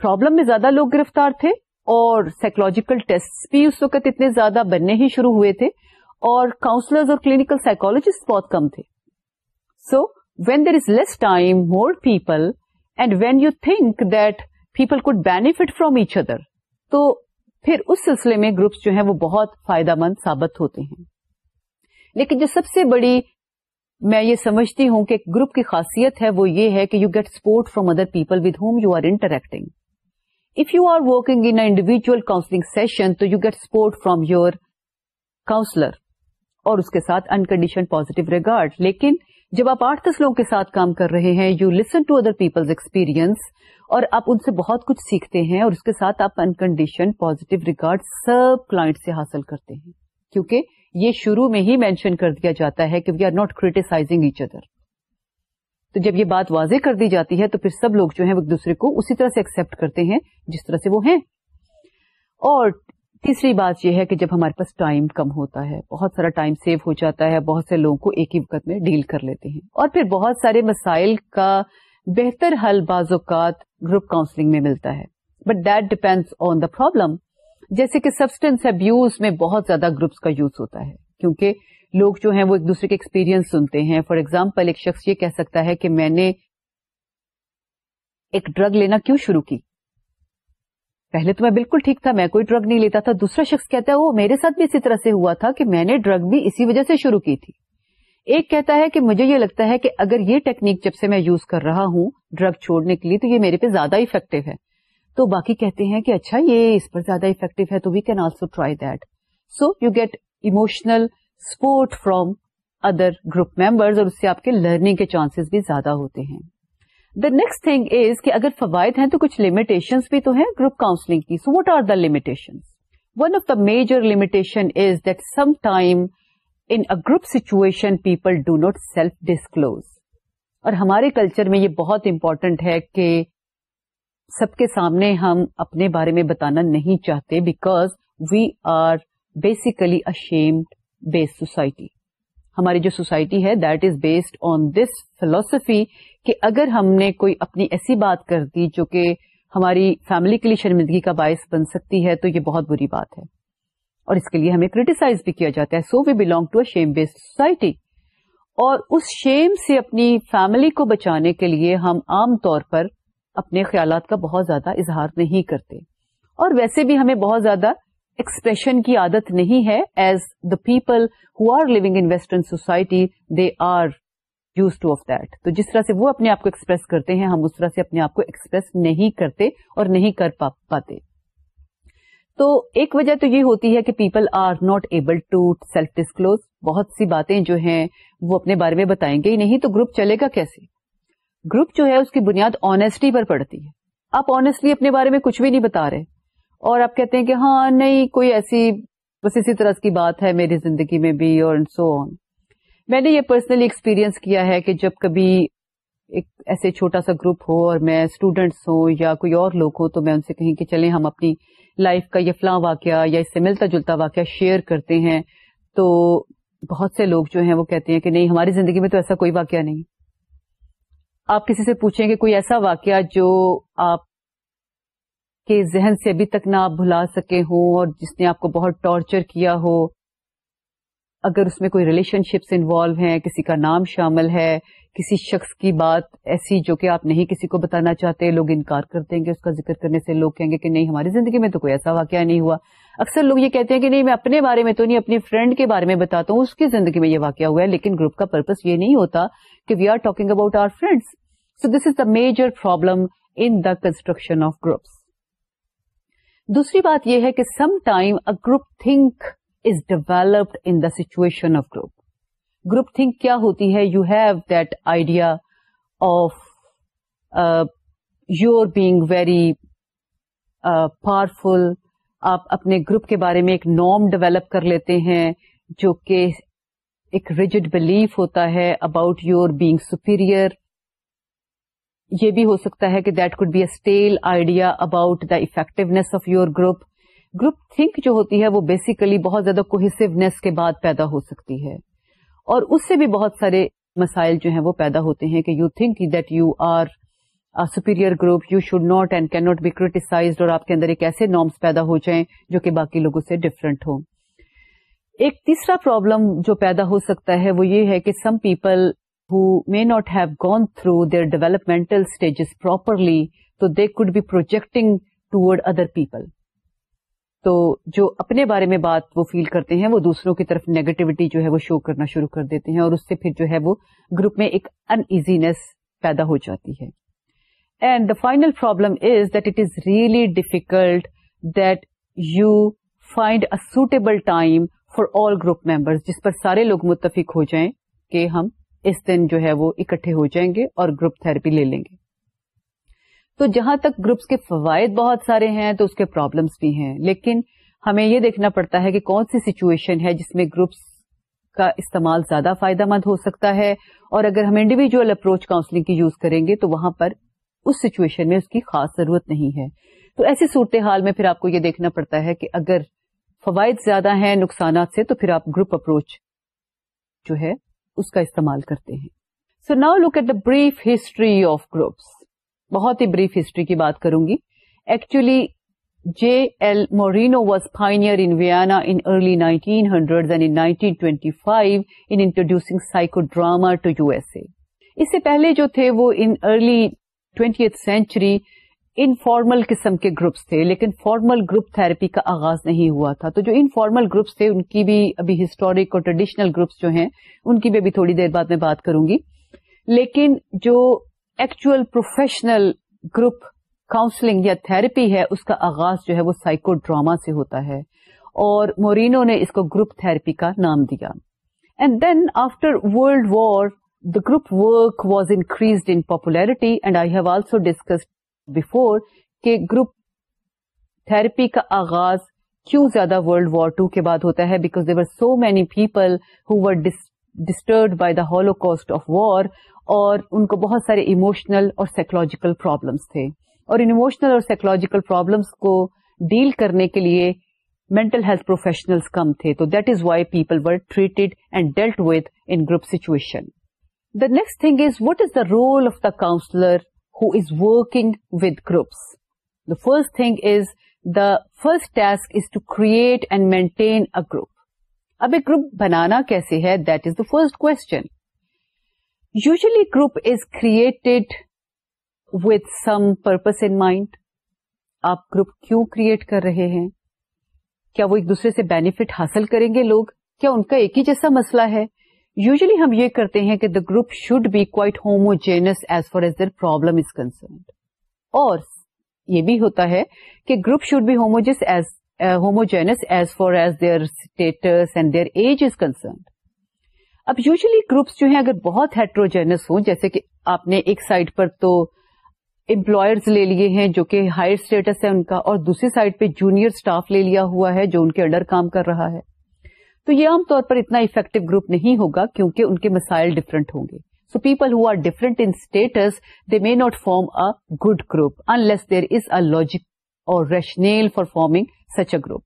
پرابلم میں زیادہ لوگ گرفتار تھے اور سائکولوجیکل ٹیسٹ بھی اس وقت اتنے زیادہ بننے ہی شروع ہوئے تھے اور کاؤنسلرز اور کلینکل سائیکولوجسٹ بہت کم تھے۔ So when there is less time more people and when you think that people could benefit from each other تو پھر اس سلسلے میں گروپس جو ہیں وہ بہت فائدہ مند ثابت ہوتے ہیں۔ لیکن جو سب سے بڑی میں یہ سمجھتی ہوں کہ گروپ کی خاصیت ہے وہ یہ ہے کہ you get support from other people with whom you are interacting if you are working in individual counselling session تو you get support from your counsellor اور اس کے ساتھ انکنڈیشن پازیٹو ریگارڈ لیکن جب آپ آٹھ دس لوگوں کے ساتھ کام کر رہے ہیں you listen to other people's experience اور آپ ان سے بہت کچھ سیکھتے ہیں اور اس کے ساتھ آپ انکنڈیشن پازیٹو ریکارڈ سب کلائنٹ سے حاصل کرتے ہیں۔ کیونکہ یہ شروع میں ہی مینشن کر دیا جاتا ہے کہ we are not criticising each other تو جب یہ بات واضح کر دی جاتی ہے تو پھر سب لوگ جو ہیں وہ ایک دوسرے کو اسی طرح سے ایکسپٹ کرتے ہیں جس طرح سے وہ ہیں۔ اور تیسری بات یہ ہے کہ جب ہمارے پاس ٹائم کم ہوتا ہے، بہت سارا ٹائم سیو ہو جاتا ہے، بہت سے لوگوں کو ایک ہی وقت میں ڈیل کر لیتے ہیں۔ اور پھر بہت سارے مسائل کا بہتر حل بعض اوقات گروپ کاؤنسلنگ میں ملتا ہے۔ But that depends on the problem جیسے کہ سبسٹینس ابیوز میں بہت زیادہ گروپس کا یوز ہوتا ہے۔ کیونکہ لوگ جو ہیں وہ ایک دوسرے کے ایکسپیرینس سنتے ہیں۔ فار ایگزامپل ایک شخص یہ کہہ سکتا ہے کہ میں نے ایک ڈرگ لینا کیوں شروع کی؟ پہلے تو میں بالکل ٹھیک تھا، میں کوئی ڈرگ نہیں لیتا تھا۔ دوسرا شخص کہتا ہے، وہ میرے ساتھ بھی اسی طرح سے ہوا تھا کہ میں نے ڈرگ بھی اسی وجہ سے شروع کی تھی۔ ایک کہتا ہے کہ مجھے یہ لگتا ہے کہ اگر یہ ٹیکنیک جب سے میں یوز کر رہا ہوں ڈرگ چھوڑنے کے لیے، تو یہ میرے پہ زیادہ افیکٹو ہے۔ تو باقی کہتے ہیں کہ اچھا یہ اس پر زیادہ افیکٹو ہے، تو we can also try that so you get emotional support from other group members اور اس سے آپ کے لرننگ کے چانسز بھی زیادہ ہوتے ہیں۔ دا نیکسٹ تھنگ از کہ اگر فوائد ہیں تو کچھ لمیٹیشنس بھی تو ہیں گروپ کاؤنسلنگ کی. So what are the limitation one of the major limitation is that some time in group situation people do not self disclose اور ہمارے کلچر میں یہ بہت امپورٹنٹ ہے کہ سب کے سامنے ہم اپنے بارے میں بتانا نہیں چاہتے because we are basically ashamed based society ہماری جو سوسائٹی ہے that is based on this philosophy کہ اگر ہم نے کوئی اپنی ایسی بات کر دی جو کہ ہماری فیملی کے لیے شرمندگی کا باعث بن سکتی ہے، تو یہ بہت بری بات ہے۔ اور اس کے لیے ہمیں کریٹیسائز بھی کیا جاتا ہے۔ So we belong to a shame based society اور اس شیم سے اپنی فیملی کو بچانے کے لیے ہم عام طور پر اپنے خیالات کا بہت زیادہ اظہار نہیں کرتے۔ اور ویسے بھی ہمیں بہت زیادہ ایکسپریشن کی عادت نہیں ہے. As the people who are living in western society they are used to of that تو جس طرح سے وہ اپنے آپ کو ایکسپریس کرتے ہیں، ہم اس طرح سے اپنے آپ کو ایکسپریس نہیں کرتے اور نہیں کر پاتے. تو ایک وجہ تو یہ ہوتی ہے کہ people are not able to self disclose بہت سی باتیں جو ہیں، وہ اپنے بارے میں بتائیں گے ہی نہیں، تو گروپ چلے گا کیسے؟ گروپ جو ہے، اس کی بنیاد آنےسٹی پر پڑتی ہے. آپ آنےسٹلی اپنے بارے میں کچھ بھی نہیں بتا رہے. اور آپ کہتے ہیں کہ ہاں نہیں، کوئی ایسی بس اسی طرح کی بات ہے میری زندگی میں بھی اور سو آن میں نے یہ پرسنلی ایکسپیرئنس کیا ہے کہ جب کبھی ایک ایسے چھوٹا سا گروپ ہو اور میں اسٹوڈینٹس ہوں یا کوئی اور لوگ ہو تو میں ان سے کہیں کہ چلیں، ہم اپنی لائف کا یہ فلاں واقعہ یا اس سے ملتا جلتا واقعہ شیئر کرتے ہیں، تو بہت سے لوگ جو ہیں وہ کہتے ہیں کہ نہیں، ہماری زندگی میں تو ایسا کوئی واقعہ نہیں۔ آپ کسی سے پوچھیں کہ کوئی ایسا واقعہ جو آپ کے ذہن سے ابھی تک نہ آپ بھلا سکے ہوں اور جس نے آپ کو بہت ٹارچر کیا ہو، اگر اس میں کوئی ریلیشن شپس انوالو ہیں، کسی کا نام شامل ہے، کسی شخص کی بات ایسی جو کہ آپ نہیں کسی کو بتانا چاہتے، لوگ انکار کر دیں گے، اس کا ذکر کرنے سے لوگ کہیں گے کہ نہیں، ہماری زندگی میں تو کوئی ایسا واقعہ نہیں ہوا۔ اکثر لوگ یہ کہتے ہیں کہ نہیں، میں اپنے بارے میں تو نہیں، اپنی فرینڈ کے بارے میں بتاتا ہوں، اس کی زندگی میں یہ واقعہ ہوا ہے، لیکن گروپ کا پرپز یہ نہیں ہوتا کہ we are talking about our friends so this is the major problem in the construction of groups دوسری بات یہ ہے کہ some time a group think is developed in the situation of group group think کیا ہوتی ہے؟ You have that idea of your being very powerful آپ اپنے گروپ کے بارے میں ایک نارم ڈیولپ کر لیتے ہیں جو کہ ایک ریجڈ بلیف ہوتا ہے اباؤٹ یور بینگ سپیریئر یہ بھی ہو سکتا ہے کہ that could be a still idea about the effectiveness of your group group think جو ہوتی ہے وہ بیسیکلی بہت زیادہ کوہیسونیس کے بعد پیدا ہو سکتی ہے۔ اور اس سے بھی بہت سارے مسائل جو ہیں وہ پیدا ہوتے ہیں کہ you think that you are superior group you should not and can not be criticise اور آپ کے اندر ایک ایسے نارمس پیدا ہو جائیں جو کہ باقی لوگوں سے ڈفرنٹ ہوں۔ ایک تیسرا پرابلم جو پیدا ہو سکتا ہے وہ یہ ہے کہ some people who may not have gone through their developmental stages properly so they could be projecting toward other people تو جو اپنے بارے میں بات وہ فیل کرتے ہیں، وہ دوسروں کی طرف نیگیٹوٹی جو ہے وہ شو کرنا شروع کر دیتے ہیں اور اس سے پھر جو ہے وہ گروپ میں ایک ان ایزینس پیدا ہو جاتی ہے۔ And the final problem is that it is really difficult that you find a suitable time for all group members جس پر سارے لوگ متفق ہو جائیں کہ ہم اس دن جو ہے وہ اکٹھے ہو جائیں گے اور گروپ تھراپی لے لیں گے۔ تو جہاں تک گروپس کے فوائد بہت سارے ہیں تو اس کے پرابلمس بھی ہیں، لیکن ہمیں یہ دیکھنا پڑتا ہے کہ کون سی سچویشن ہے جس میں گروپس کا استعمال زیادہ فائدہ مند ہو سکتا ہے، اور اگر ہم انڈیویجل اپروچ کاؤنسلنگ کی یوز کریں گے تو وہاں پر اس سچویشن میں اس کی خاص ضرورت نہیں ہے۔ تو ایسی صورتحال میں پھر آپ کو یہ دیکھنا پڑتا ہے کہ اگر فوائد زیادہ ہیں نقصانات سے تو پھر آپ گروپ اپروچ جو ہے اس کا استعمال کرتے ہیں۔ So now look at the brief history of groups بہت ہی بریف ہسٹری کی بات کروں گی۔ Actually J L Moreno was pioneer in Vienna in early nineteen hundred and in nineteen twenty five in introducing psychodrama to U S A اس سے پہلے جو تھے وہ in early twenty century informal قسم کے گروپس تھے، لیکن فارمل گروپ تھراپی کا آغاز نہیں ہوا تھا۔ تو جو انفارمل گروپس تھے، ان کی بھی ابھی ہسٹورک اور ٹریڈیشنل گروپس جو ہیں، ان کی بھی ابھی تھوڑی دیر بعد میں بات کروں گی۔ لیکن جو ایکچوئل پروفیشنل گروپ کاؤنسلنگ یا تھراپی ہے، اس کا آغاز جو ہے، وہ سائیکو ڈراما سے ہوتا ہے۔ اور مورینو نے اس کو گروپ تھراپی کا نام دیا۔ And then after world war the group work was increased in popularity and I have also discussed before کہ گروپ تھراپی کا آغاز کیوں زیادہ ولڈ وار ٹو کے بعد ہوتا ہے؟ Because there were so many people who were disturbed by the holocaust of war اور ان کو بہت سارے ایموشنل اور سائکولوجیکل پرابلمس تھے۔ اور ان ایموشنل اور سائکولوجیکل پرابلمس کو ڈیل کرنے کے لیے مینٹل ہیلتھ پروفیشنلس کم تھے۔ تو that is why people were treated and dealt with in group situation the next thing is what is the role of the counsellor who is working with groups the first thing is the first task is to create and maintain a group اب ایک group بنانا کیسے ہے؟ That is the first question Usually group is created with some purpose in mind. آپ group کیوں create کر رہے ہیں؟ کیا وہ ایک دوسرے سے بینیفٹ حاصل کریں گے لوگ؟ کیا ان کا ایک ہی جیسا مسئلہ ہے؟ یوزلی ہم یہ کرتے ہیں کہ the group should be quite homogeneous as far as their problem is concerned اور یہ بھی ہوتا ہے کہ group should be homogeneous as homogeneous as far as their status and their age is concerned اب یوزلی گروپس جو ہیں اگر بہت ہیٹروجینس ہوں، جیسے کہ آپ نے ایک سائڈ پر تو امپلائرز لے لیے ہیں جو کہ ہائر اسٹیٹس ہے ان کا اور دوسری سائڈ پہ جونیئر اسٹاف لے لیا ہوا ہے جو ان کے انڈر کام کر رہا ہے. تو یہ عام طور پر اتنا افیکٹو گروپ نہیں ہوگا کیونکہ ان کے مسائل ڈفرنٹ ہوں گے۔ So people who are different in status they may not form a good group unless there is a logic اور rationale for forming such a group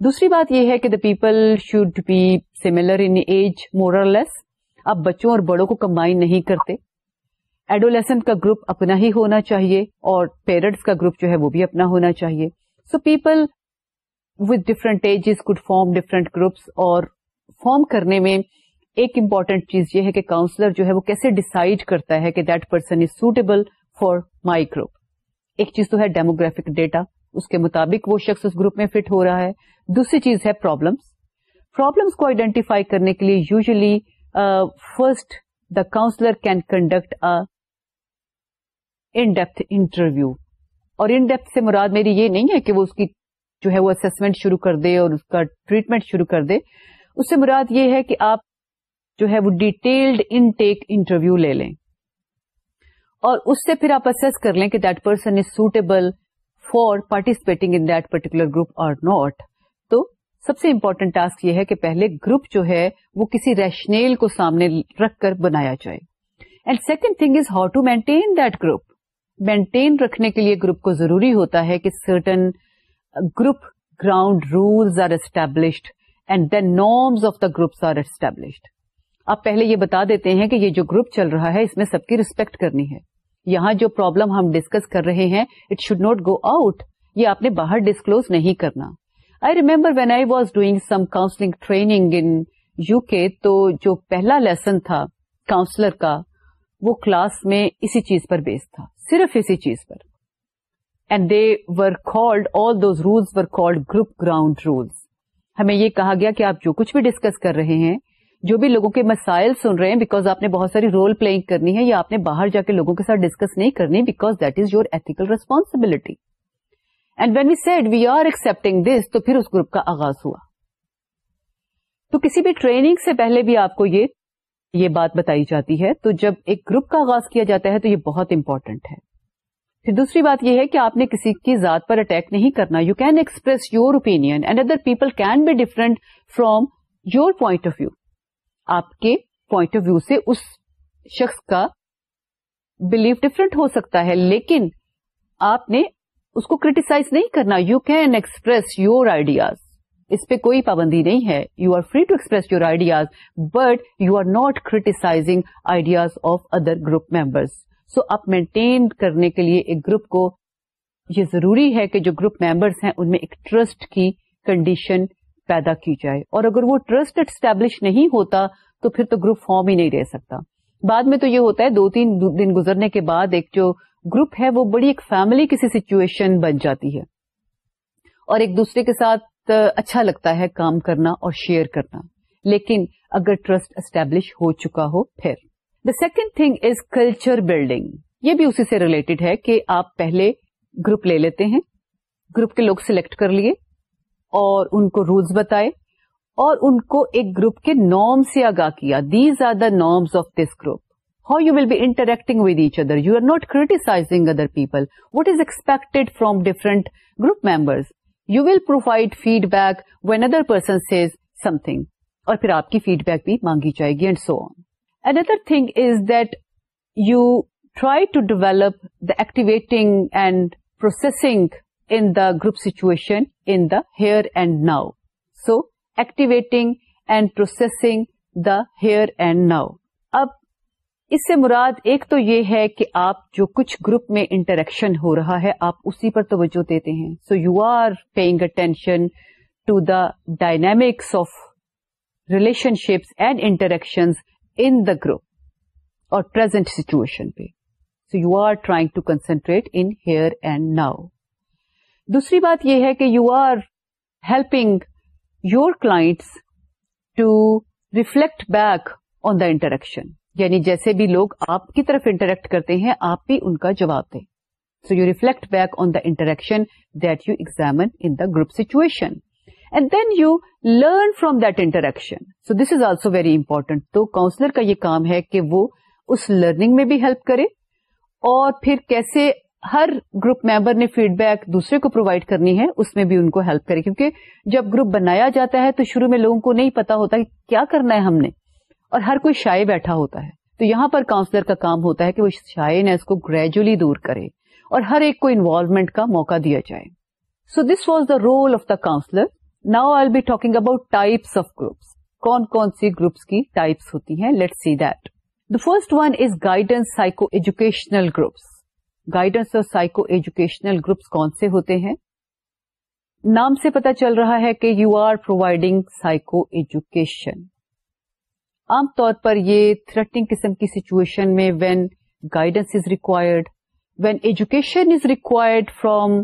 دوسری بات یہ ہے کہ the people should be similar in age more or less اب بچوں اور بڑوں کو کمبائن نہیں کرتے۔ ایڈولیسنٹ کا گروپ اپنا ہی ہونا چاہیے اور پیرنٹس کا گروپ جو ہے وہ بھی اپنا ہونا چاہیے۔ So people with different ages could form different groups اور فارم کرنے میں ایک امپورٹنٹ چیز یہ ہے کہ کاؤنسلر جو ہے وہ کیسے ڈسائڈ کرتا ہے کہ that person is suitable for my group ایک چیز تو ہے ڈیموگرافک ڈیٹا اس کے مطابق وہ شخص اس گروپ میں فٹ ہو رہا ہے۔ دوسری چیز ہے پرابلمس پرابلمس کو آئیڈینٹیفائی کرنے کے لیے usually first the counsellor can conduct in depth interview اور ان ڈیپتھ سے مراد میری یہ نہیں ہے کہ وہ اس کی جو ہے وہ اسسمنٹ شروع کر دے اور اس کا ٹریٹمنٹ شروع کر دے۔ اس سے مراد یہ ہے کہ آپ جو ہے وہ ڈیٹیلڈ ان ٹیک انٹرویو لے لیں۔ اور اس سے پھر آپ اسس کر لیں کہ that person is suitable for participating in that particular group اور ناٹ تو سب سے امپورٹنٹ ٹاسک یہ ہے کہ پہلے گروپ جو ہے وہ کسی ریشنیل کو سامنے رکھ کر بنایا جائے۔ And second thing is how to maintain that group maintain رکھنے کے لیے گروپ کو ضروری ہوتا ہے کہ certain group ground rules are established and then norms of the groups are established. آپ پہلے یہ بتا دیتے ہیں کہ یہ جو گروپ چل رہا ہے، اس میں سب کی ریسپیکٹ کرنی ہے۔ یہاں جو پرابلم ہم ڈسکس کر رہے ہیں it should not go out یہ آپ نے باہر ڈسکلوز نہیں کرنا۔ I remember when I was doing some counselling training in U K تو جو پہلا لیسن تھا کاؤنسلر کا، وہ کلاس میں اسی چیز پر بیس تھا، صرف اسی چیز پر۔ And they were called all those rules were called group ground rules ہمیں یہ کہا گیا کہ آپ جو کچھ بھی ڈسکس کر رہے ہیں، جو بھی لوگوں کے مسائل سن رہے ہیں بیکاز آپ نے بہت ساری رول پلئنگ کرنی ہے یا آپ نے باہر جا کے لوگوں کے ساتھ ڈسکس نہیں کرنی because that is your ethical responsibility and when we said we are expecting this تو پھر اس گروپ کا آغاز ہوا. تو کسی بھی ٹریننگ سے پہلے بھی آپ کو یہ یہ بات بتائی جاتی ہے، تو جب ایک گروپ کا آغاز کیا جاتا ہے، تو یہ بہت امپورٹنٹ ہے. پھر دوسری بات یہ ہے کہ آپ نے کسی کی ذات پر اٹیک نہیں کرنا. You can express your opinion and other people can be different from your point of view آپ کے پوائنٹ آف ویو سے اس شخص کا بلیف ڈفرنٹ ہو سکتا ہے، لیکن آپ نے اس کو کریٹیسائز نہیں کرنا. You can express your ideas اس پہ کوئی پابندی نہیں ہے. You are free to express your ideas but you are not criticising ideas of other group members so آپ مینٹین کرنے کے لیے ایک گروپ کو یہ ضروری ہے کہ جو گروپ ممبرس ہیں ان میں ایک ٹرسٹ کی کنڈیشن پیدا کی جائے اور اگر وہ ٹرسٹ اسٹیبلش نہیں ہوتا تو پھر تو گروپ فارم ہی نہیں رہ سکتا بعد میں تو یہ ہوتا ہے دو تین دن گزرنے کے بعد ایک جو گروپ ہے وہ بڑی ایک فیملی کسی سچویشن بن جاتی ہے اور ایک دوسرے کے ساتھ اچھا لگتا ہے کام کرنا اور شیئر کرنا لیکن اگر ٹرسٹ اسٹیبلش ہو چکا ہو پھر the second thing is culture building یہ بھی اسی سے ریلیٹڈ ہے کہ آپ پہلے گروپ لے لیتے ہیں گروپ کے لوگ سلیکٹ کر لیے اور ان کو رولس بتائے اور ان کو ایک گروپ کے نارم سے آگاہ کیا۔ These are the norms of this group how you will be interacting with each other you are not criticising other people what is expected from different group members you will provide feedback when other person says something اور پھر آپ کی feed back بھی مانگی جائے گی and so on other thing is that you try to develop the activating and processing in the group situation in the here and now. So, activating and processing the here and now. اب اس سے مراد ایک تو یہ ہے کہ آپ جو کچھ گروپ میں انٹریکشن ہو رہا ہے آپ اسی پر توجہ دیتے ہیں so you are paying attention to the dynamics of relationships and interaction in the group اور پرزینٹ سچویشن پہ۔ So you are trying to concentrate in here and now دوسری بات یہ ہے کہ you are helping your clients to reflect back on the interaction یعنی جیسے بھی لوگ آپ کی طرف انٹریکٹ کرتے ہیں، آپ بھی ان کا جواب دیں۔ So you reflect back on the interaction that you examine in the group situation and then you learn from that interaction so this is also very important تو کاؤنسلر کا یہ کام ہے کہ وہ اس لرننگ میں بھی ہیلپ کرے اور پھر کیسے ہر گروپ ممبر نے فیڈ بیک دوسرے کو پرووائڈ کرنی ہے، اس میں بھی ان کو ہیلپ کرے۔ کیونکہ جب گروپ بنایا جاتا ہے تو شروع میں لوگوں کو نہیں پتا ہوتا کہ کیا کرنا ہے ہم نے اور ہر کوئی شائع بیٹھا ہوتا ہے۔ تو یہاں پر کاؤنسلر کا کام ہوتا ہے کہ وہ شائنس کو گریجولی دور کرے اور ہر ایک کو انوالومنٹ کا موقع دیا جائے۔ So this was the role of the counsellor now I be talking about types of groups کون کون سی گروپس کی ٹائپس ہوتی ہیں؟ Let see that the first one is guidance psycho educational groups guidance اور سائیکو ایجوکیشنل گروپس کون سے ہوتے ہیں؟ نام سے پتا چل رہا ہے کہ you are providing psycho education عام طور پر یہ تھریٹنگ قسم کی سچویشن میں when guidance is required when education is required from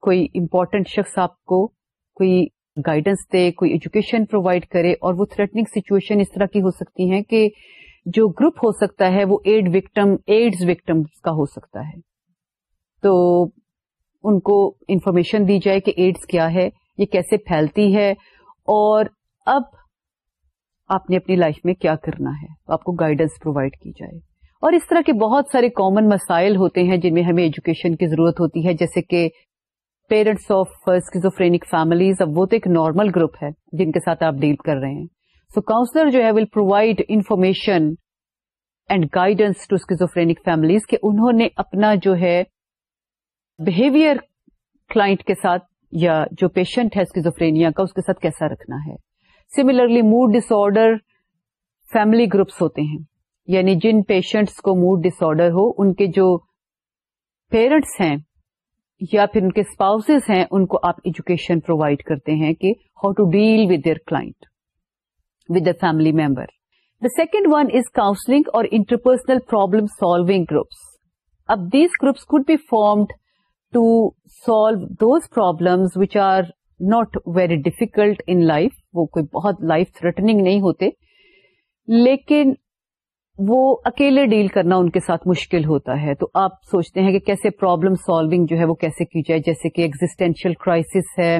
کوئی امپورٹنٹ شخص آپ کو کوئی گائیڈنس دے، کوئی ایجوکیشن پرووائڈ کرے اور وہ تھریٹنگ سچویشن اس طرح کی ہو سکتی ہیں کہ جو گروپ ہو سکتا ہے وہ ایڈ وکٹم ایڈز وکٹم کا ہو سکتا ہے۔ تو ان کو انفارمیشن دی جائے کہ ایڈز کیا ہے، یہ کیسے پھیلتی ہے اور اب آپ نے اپنی لائف میں کیا کرنا ہے۔ آپ کو گائیڈنس پرووائڈ کی جائے۔ اور اس طرح کے بہت سارے کامن مسائل ہوتے ہیں جن میں ہمیں ایجوکیشن کی ضرورت ہوتی ہے، جیسے کہ پیرنٹس آف اسکیزوفرینک فیملیز اب وہ تو ایک نارمل گروپ ہے جن کے ساتھ آپ ڈیل کر رہے ہیں۔ سو کاؤنسلر جو ہے will provide information and guidance to schizophrenic families کہ انہوں نے اپنا جو ہے بہیویئر کلائنٹ کے ساتھ یا جو پیشنٹ ہے اسکیزوفرینیا کا اس کے ساتھ کیسا رکھنا ہے۔ Similarly mood disorder family groups ہوتے ہیں۔ یعنی جن پیشنٹس کو موڈ ڈس آرڈر ہو، ان کے جو پیرنٹس ہیں یا پھر ان کے اسپاؤسز ہیں، ان کو آپ ایجوکیشن پرووائڈ کرتے ہیں کہ how to deal with their client with the family member the second one is counselling اور انٹرپرسنل پرابلم سالوگ گروپس اب these groups could be formed to solve those problems which are not very difficult in life وہ کوئی بہت life threatening نہیں ہوتے، لیکن وہ اکیلے ڈیل کرنا ان کے ساتھ مشکل ہوتا ہے۔ تو آپ سوچتے ہیں کہ کیسے پرابلم سالونگ جو ہے وہ کیسے کی جائے، جیسے کہ ایگزٹینشیل کرائسس ہے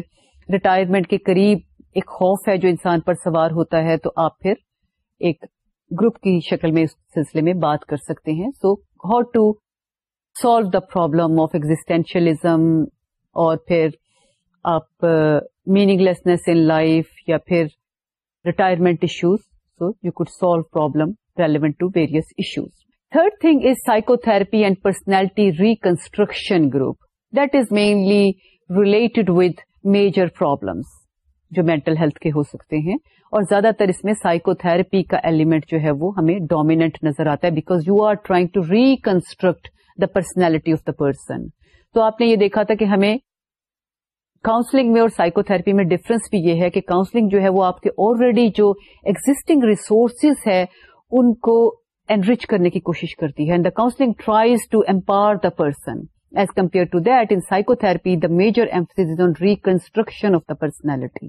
ریٹائرمنٹ کے قریب ایک خوف ہے جو انسان پر سوار ہوتا ہے۔ تو آپ پھر ایک گروپ کی شکل میں اس سلسلے میں بات کر سکتے ہیں۔ So how to solve the problem of existentialism اور پھر آپ میننگ لیسنس ان لائف یا پھر retirement issues so you could solve problem relevant to various issues third thing is psychotherapy therapy and personality reconstruction group that is mainly related with major problems جو mental health کے ہو سکتے ہیں. اور زیادہ تر اس میں سائیکو تھراپی کا ایلیمنٹ جو ہے وہ ہمیں ڈومیننٹ نظر آتا ہے because you are trying to reconstruct the personality of the person تو آپ نے یہ دیکھا تھا کہ ہمیں کاؤنسلنگ میں اور سائیکو تھراپی میں ڈفرنس بھی یہ ہے کہ کاؤنسلنگ جو ہے وہ آپ کے آلریڈی جو ایگزٹنگ ریسورسز ہے ان کو انریچ کرنے کی کوشش کرتی ہے. Counselling tries to empower the person as compare to that in psycho therapy the major on reconstruction of the personality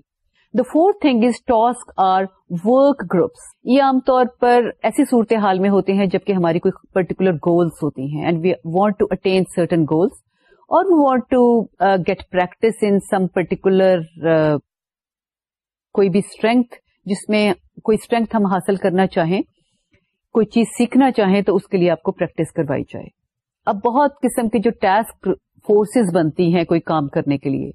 the fourth thing is task or work groups یہ عام طور پر ایسی صورتحال میں ہوتے ہیں جبکہ ہماری کوئی پرٹیکولر گولس ہوتی ہیں. And we want to attain certain goals اور we want to get practice in some particular کوئی بھی اسٹرینگ جس میں کوئی اسٹرینگ ہم حاصل کرنا چاہیں کوئی چیز سیکھنا چاہیں تو اس کے لیے آپ کو پریکٹس کروائی جائے۔ اب بہت قسم کے جو ٹاسک فورسز بنتی ہیں کوئی کام کرنے کے لیے،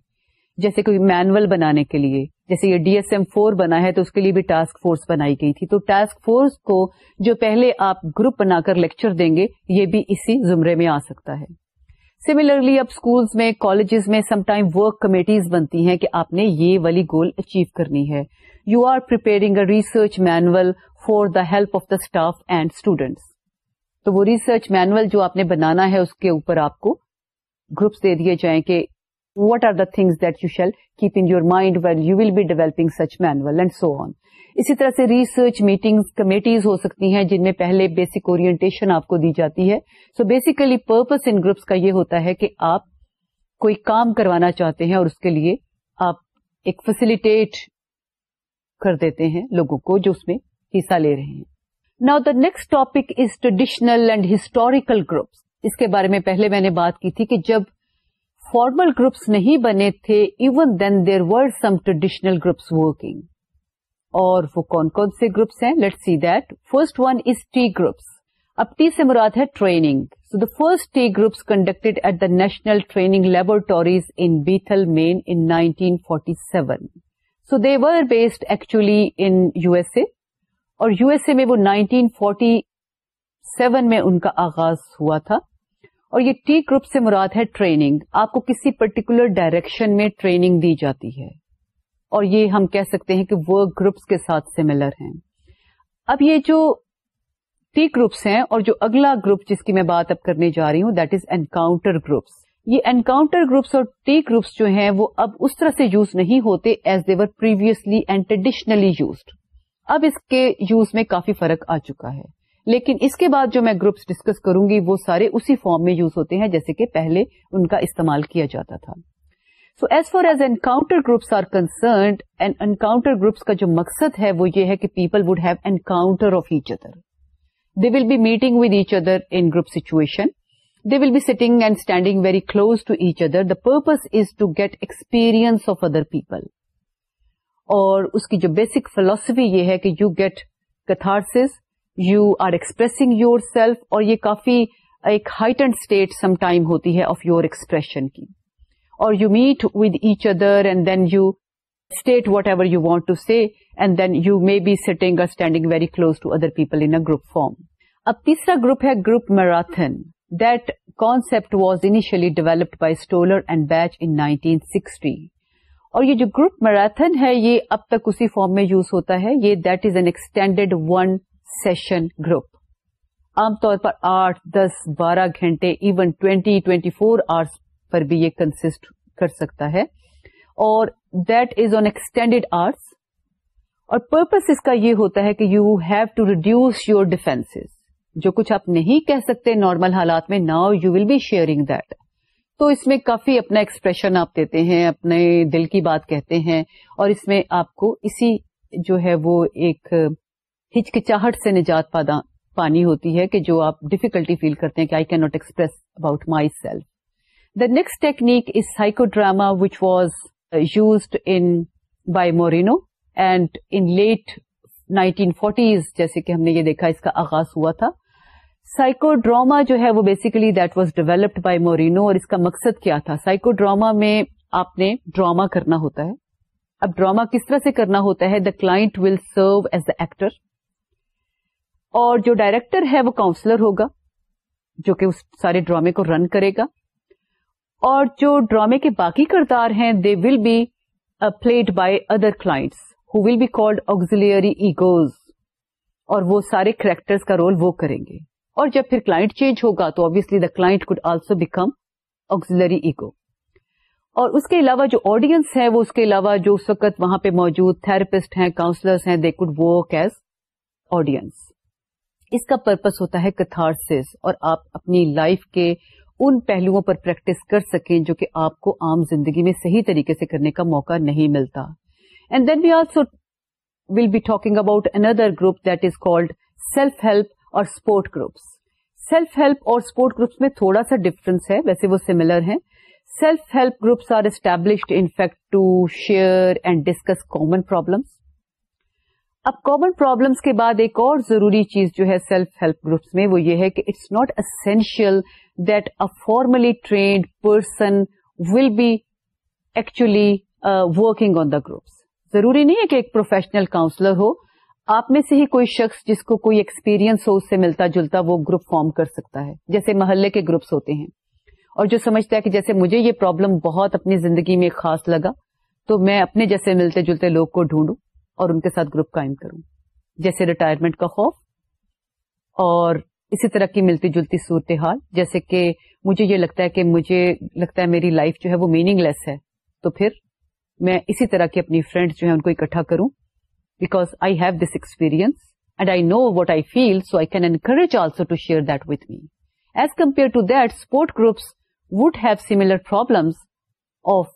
جیسے کوئی مینول بنانے کے لیے، جیسے یہ ڈی ایس ایم فور بنا ہے تو اس کے لیے بھی ٹاسک فورس بنائی گئی تھی۔ تو ٹاسک فورس کو جو پہلے آپ گروپ بنا کر لیکچر دیں گے، یہ بھی اسی زمرے میں آ سکتا ہے۔ سملرلی اب اسکولس میں کالجز میں سم ٹائم ورک کمیٹیز بنتی ہیں کہ آپ نے یہ والی گول اچیو کرنی ہے۔ You are preparing a research manual for the help of the staff and students تو وہ ریسرچ مینوئل جو آپ نے بنانا ہے اس کے اوپر آپ کو گروپس دے دیے جائیں کہ what are the things that you shall keep in your mind while you will be developing such manual and so on اسی طرح سے ریسرچ میٹنگ کمیٹیز ہو سکتی ہیں جن میں پہلے بیسک اورینٹیشن آپ کو دی جاتی ہے. So basically purpose in groups کا یہ ہوتا ہے کہ آپ کوئی کام کروانا چاہتے ہیں اور اس کے لیے آپ ایک فیسلٹیٹ کر دیتے ہیں لوگوں کو جو اس میں حصہ لے رہے ہیں۔ Now the next topic is traditional and historical groups اس کے بارے میں پہلے میں نے بات کی تھی کہ جب فارمل گروپس نہیں بنے تھے even then there were some traditional groups working اور وہ کون کون سے گروپس ہیں؟ Let see that first one is T groups اب ٹی سے مراد ہے training so the first T groups conducted at the national training laboratories in Bethel Maine in 1947 so they were based actually in U S A اور U S اے میں وہ 1947 میں ان کا آغاز ہوا تھا۔ اور یہ ٹی گروپ سے مراد ہے ٹریننگ۔ آپ کو کسی پرٹیکولر ڈائریکشن میں ٹریننگ دی جاتی ہے۔ اور یہ ہم کہہ سکتے ہیں کہ ورک گروپس کے ساتھ سملر ہیں۔ اب یہ جو ٹی گروپس ہیں اور جو اگلا گروپ جس کی میں بات اب کرنے جا رہی ہوں دیٹ از انکاؤنٹر گروپس یہ انکاؤنٹر گروپس اور ٹی گروپس جو ہیں، وہ اب اس طرح سے یوز نہیں ہوتے as they were previously and traditionally used اب اس کے یوز میں کافی فرق آ چکا ہے۔ لیکن اس کے بعد جو میں گروپس ڈسکس کروں گی، وہ سارے اسی فارم میں یوز ہوتے ہیں، جیسے کہ پہلے ان کا استعمال کیا جاتا تھا۔ So as far as encounter groups are concerned and encounter groups کا جو مقصد ہے، وہ یہ ہے کہ people would have encounter of each other they will be meeting with each other in group situation they will be sitting and standing very close to each other the purpose is to get experience of other people اور اس کی جو basic philosophy یہ ہے کہ you get catharsis you are expressing yourself اور یہ کافی ایک ہائٹنڈ اسٹیٹ سم ٹائم ہوتی ہے آف یور ایکسپریشن کی۔ اور you meet with each other and then you state whatever you want to see and then you may be sitting اور standing very close to other people in group form اب تیسرا group ہے group marathon that concept was initially developed by Stoller and Bach in nineteen sixty اور یہ جو group marathon ہے، یہ اب تک اسی فارم میں یوز ہوتا ہے۔ یہ that is an extended one session group عام طور پر آٹھ، دس، بارہ گھنٹے even twenty twenty four hours پر بھی یہ کنسٹ کر سکتا ہے۔ اور دیٹ از آن ایکسٹینڈیڈ آرٹس اور پرپز اس کا یہ ہوتا ہے کہ you have to reduce your defense جو کچھ آپ نہیں کہہ سکتے نارمل حالات میں now you will be sharing that تو اس میں کافی اپنا ایکسپریشن آپ دیتے ہیں اپنے دل کی بات کہتے ہیں اور اس میں آپ کو اسی جو ہے وہ ایک ہچکچاہٹ سے نجات پانی ہوتی ہے کہ جو آپ ڈفیکلٹی فیل کرتے ہیں کہ آئی کی not express about my self The next technique is psychodrama, which was uh, used by Moreno, and in late 1940s, جیسے کہ ہم نے یہ دیکھا اس کا آغاز ہوا تھا۔ سائیکو ڈراما جو ہے وہ basically that was developed by Moreno اور اس کا مقصد کیا تھا؟ سائیکو ڈراما میں آپ نے ڈراما کرنا ہوتا ہے۔ اب ڈراما کس طرح سے کرنا ہوتا ہے؟ The client will serve as the actor اور جو ڈائریکٹر ہے وہ کاؤنسلر ہوگا جو کہ اس سارے ڈرامے کو رن کرے گا اور جو ڈرامے کے باقی کردار ہیں they will be played by other clients who will be called auxiliary egos اور وہ سارے کریکٹرز کا رول وہ کریں گے۔ اور جب پھر کلائنٹ چینج ہوگا تو obviously the client could also become auxiliary ego اور اس کے علاوہ جو آڈینس ہے وہ اس کے علاوہ جو اس وقت وہاں پہ موجود تھراپسٹ ہیں کاؤنسلرس ہیں they could work as audience اس کا پرپز ہوتا ہے کتھارس اور آپ اپنی لائف کے ان پہلوؤں پر پریکٹس کر سکیں جو کہ آپ کو عام زندگی میں صحیح طریقے سے کرنے کا موقع نہیں ملتا. And then we also will be talking about another group that is called self help or support groups. Self help اور اسپورٹ گروپس میں تھوڑا سا ڈفرنس ہے، ویسے وہ سملر ہیں۔ Self help groups are established in fact to share and discuss common problems اب common problems کے بعد ایک اور ضروری چیز جو ہے سیلف ہیلپ گروپس میں، وہ یہ ہے کہ it's not essential that a formally trained person will be actually working on the groups ضروری نہیں ہے کہ ایک پروفیشنل کاؤنسلر ہو۔ آپ میں سے ہی کوئی شخص جس کو کوئی ایکسپیرئنس ہو، اس سے ملتا جلتا وہ گروپ فارم کر سکتا ہے، جیسے محلے کے گروپس ہوتے ہیں۔ اور جو سمجھتا ہے کہ جیسے مجھے یہ پرابلم بہت اپنی زندگی میں خاص لگا، تو میں اپنے جیسے ملتے جلتے لوگ کو ڈھونڈوں اور ان کے ساتھ گروپ قائم کروں۔ جیسے ریٹائرمنٹ کا خوف اور اسی طرح کی ملتی جلتی صورتحال، جیسے کہ مجھے یہ لگتا ہے کہ مجھے لگتا ہے میری لائف جو ہے وہ میننگ لیس ہے۔ تو پھر میں اسی طرح کی اپنی فرینڈ جو ہے ان کو اکٹھا کروں۔ Because I have this experience and I know what I feel so I can encourage also to share that with me as compare to that support groups would have similar problems of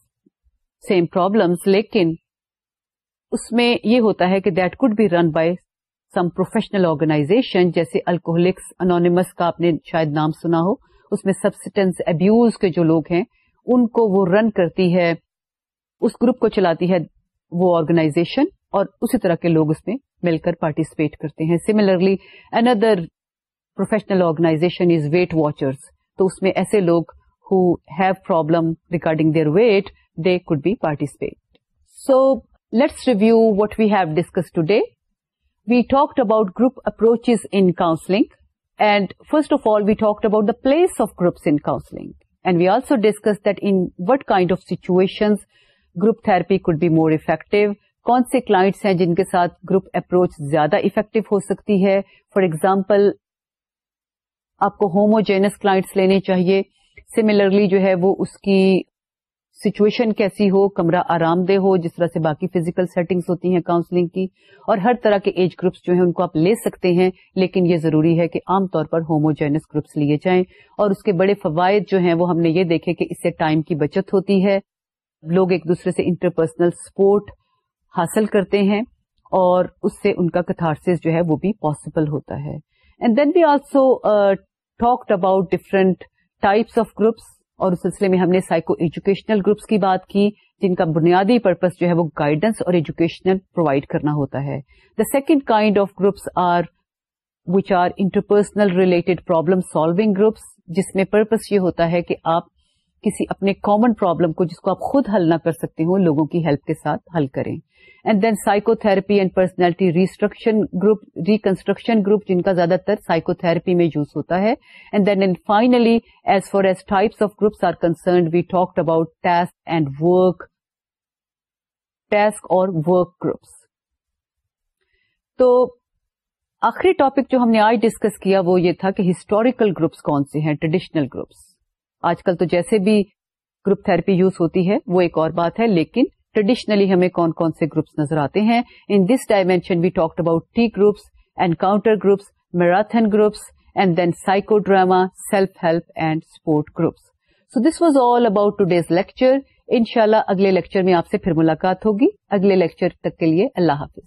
same problems لیکن اس میں یہ ہوتا ہے کہ that could be run by some professional organization جیسے alcoholics anonymous کا آپ نے شاید نام سنا ہو اس میں سبسٹینس ابیوز کے جو لوگ ہیں ان کو وہ رن کرتی ہے اس گروپ کو چلاتی ہے وہ آرگنائزیشن اور اسی طرح کے لوگ اس میں مل کر پارٹیسپیٹ کرتے ہیں. Similarly another professional organisation is weight watchers تو اس میں ایسے لوگ who have problem regarding their weight they could be participate so let's review what we have discuss today we talk about group approach in counselling and first of all we talk about the place of groups in counselling and we also discuss that in what kind of situation group therapy could be more effective کون سے clients ہیں جن کے ساتھ group approach زیادہ effective ہو سکتی ہے؟ فار ایگزامپل آپ کو ہوموجینس کلائنٹس لینے چاہیے۔ سملرلی جو ہے وہ اس کی سچویشن کیسی ہو؟ کمرہ آرام دہ ہو، جس طرح سے باقی فزیکل سیٹنگز ہوتی ہیں کاؤنسلنگ کی۔ اور ہر طرح کے ایج گروپس جو ہیں ان کو آپ لے سکتے ہیں، لیکن یہ ضروری ہے کہ عام طور پر ہوموجینس گروپس لیے جائیں۔ اور اس کے بڑے فوائد جو ہیں وہ ہم نے یہ دیکھے کہ اس سے ٹائم کی بچت ہوتی ہے۔ لوگ ایک دوسرے سے انٹرپرسنل سپورٹ حاصل کرتے ہیں اور اس سے ان کا کتھارس جو ہے وہ بھی پاسبل ہوتا ہے۔ And then we also talked about different types of groups اور اس سلسلے میں ہم نے سائیکو ایجوکیشنل گروپس کی بات کی، جن کا بنیادی پرپز جو ہے وہ گائیڈنس اور ایجوکیشنل پرووائڈ کرنا ہوتا ہے۔ The second kind of groups are which are interpersonal related problem solving groups جس میں پرپز یہ ہوتا ہے کہ آپ کسی اپنے کامن پرابلم کو، جس کو آپ خود حل نہ کر سکتے ہوں لوگوں کی ہیلپ کے ساتھ حل کریں۔ And then psychotherapy and personality restriction group reconstruction group جن کا زیادہ تر سائیکو تھراپی میں یوز ہوتا ہے and then and finally as far as types of groups are concerned we talked about task and work task اور work groups تو آخری ٹاپک جو ہم نے آج ڈسکس کیا وہ یہ تھا کہ ہسٹوریکل گروپس کون سے ہیں ٹریڈیشنل گروپس آج کل تو جیسے بھی گروپ تھراپی یوز ہوتی ہے، وہ ایک اور بات ہے، لیکن ٹریڈیشنلی ہمیں کون کون سے گروپس نظر آتے ہیں؟ In this dimension we talked about T groups encounter groups marathon groups and then psychodrama self help and support groups so this was all about two days lecture ان شاء اللہ اگلے لیکچر میں آپ سے پھر ملاقات ہوگی. اگلے لیکچر تک کے لیے اللہ حافظ.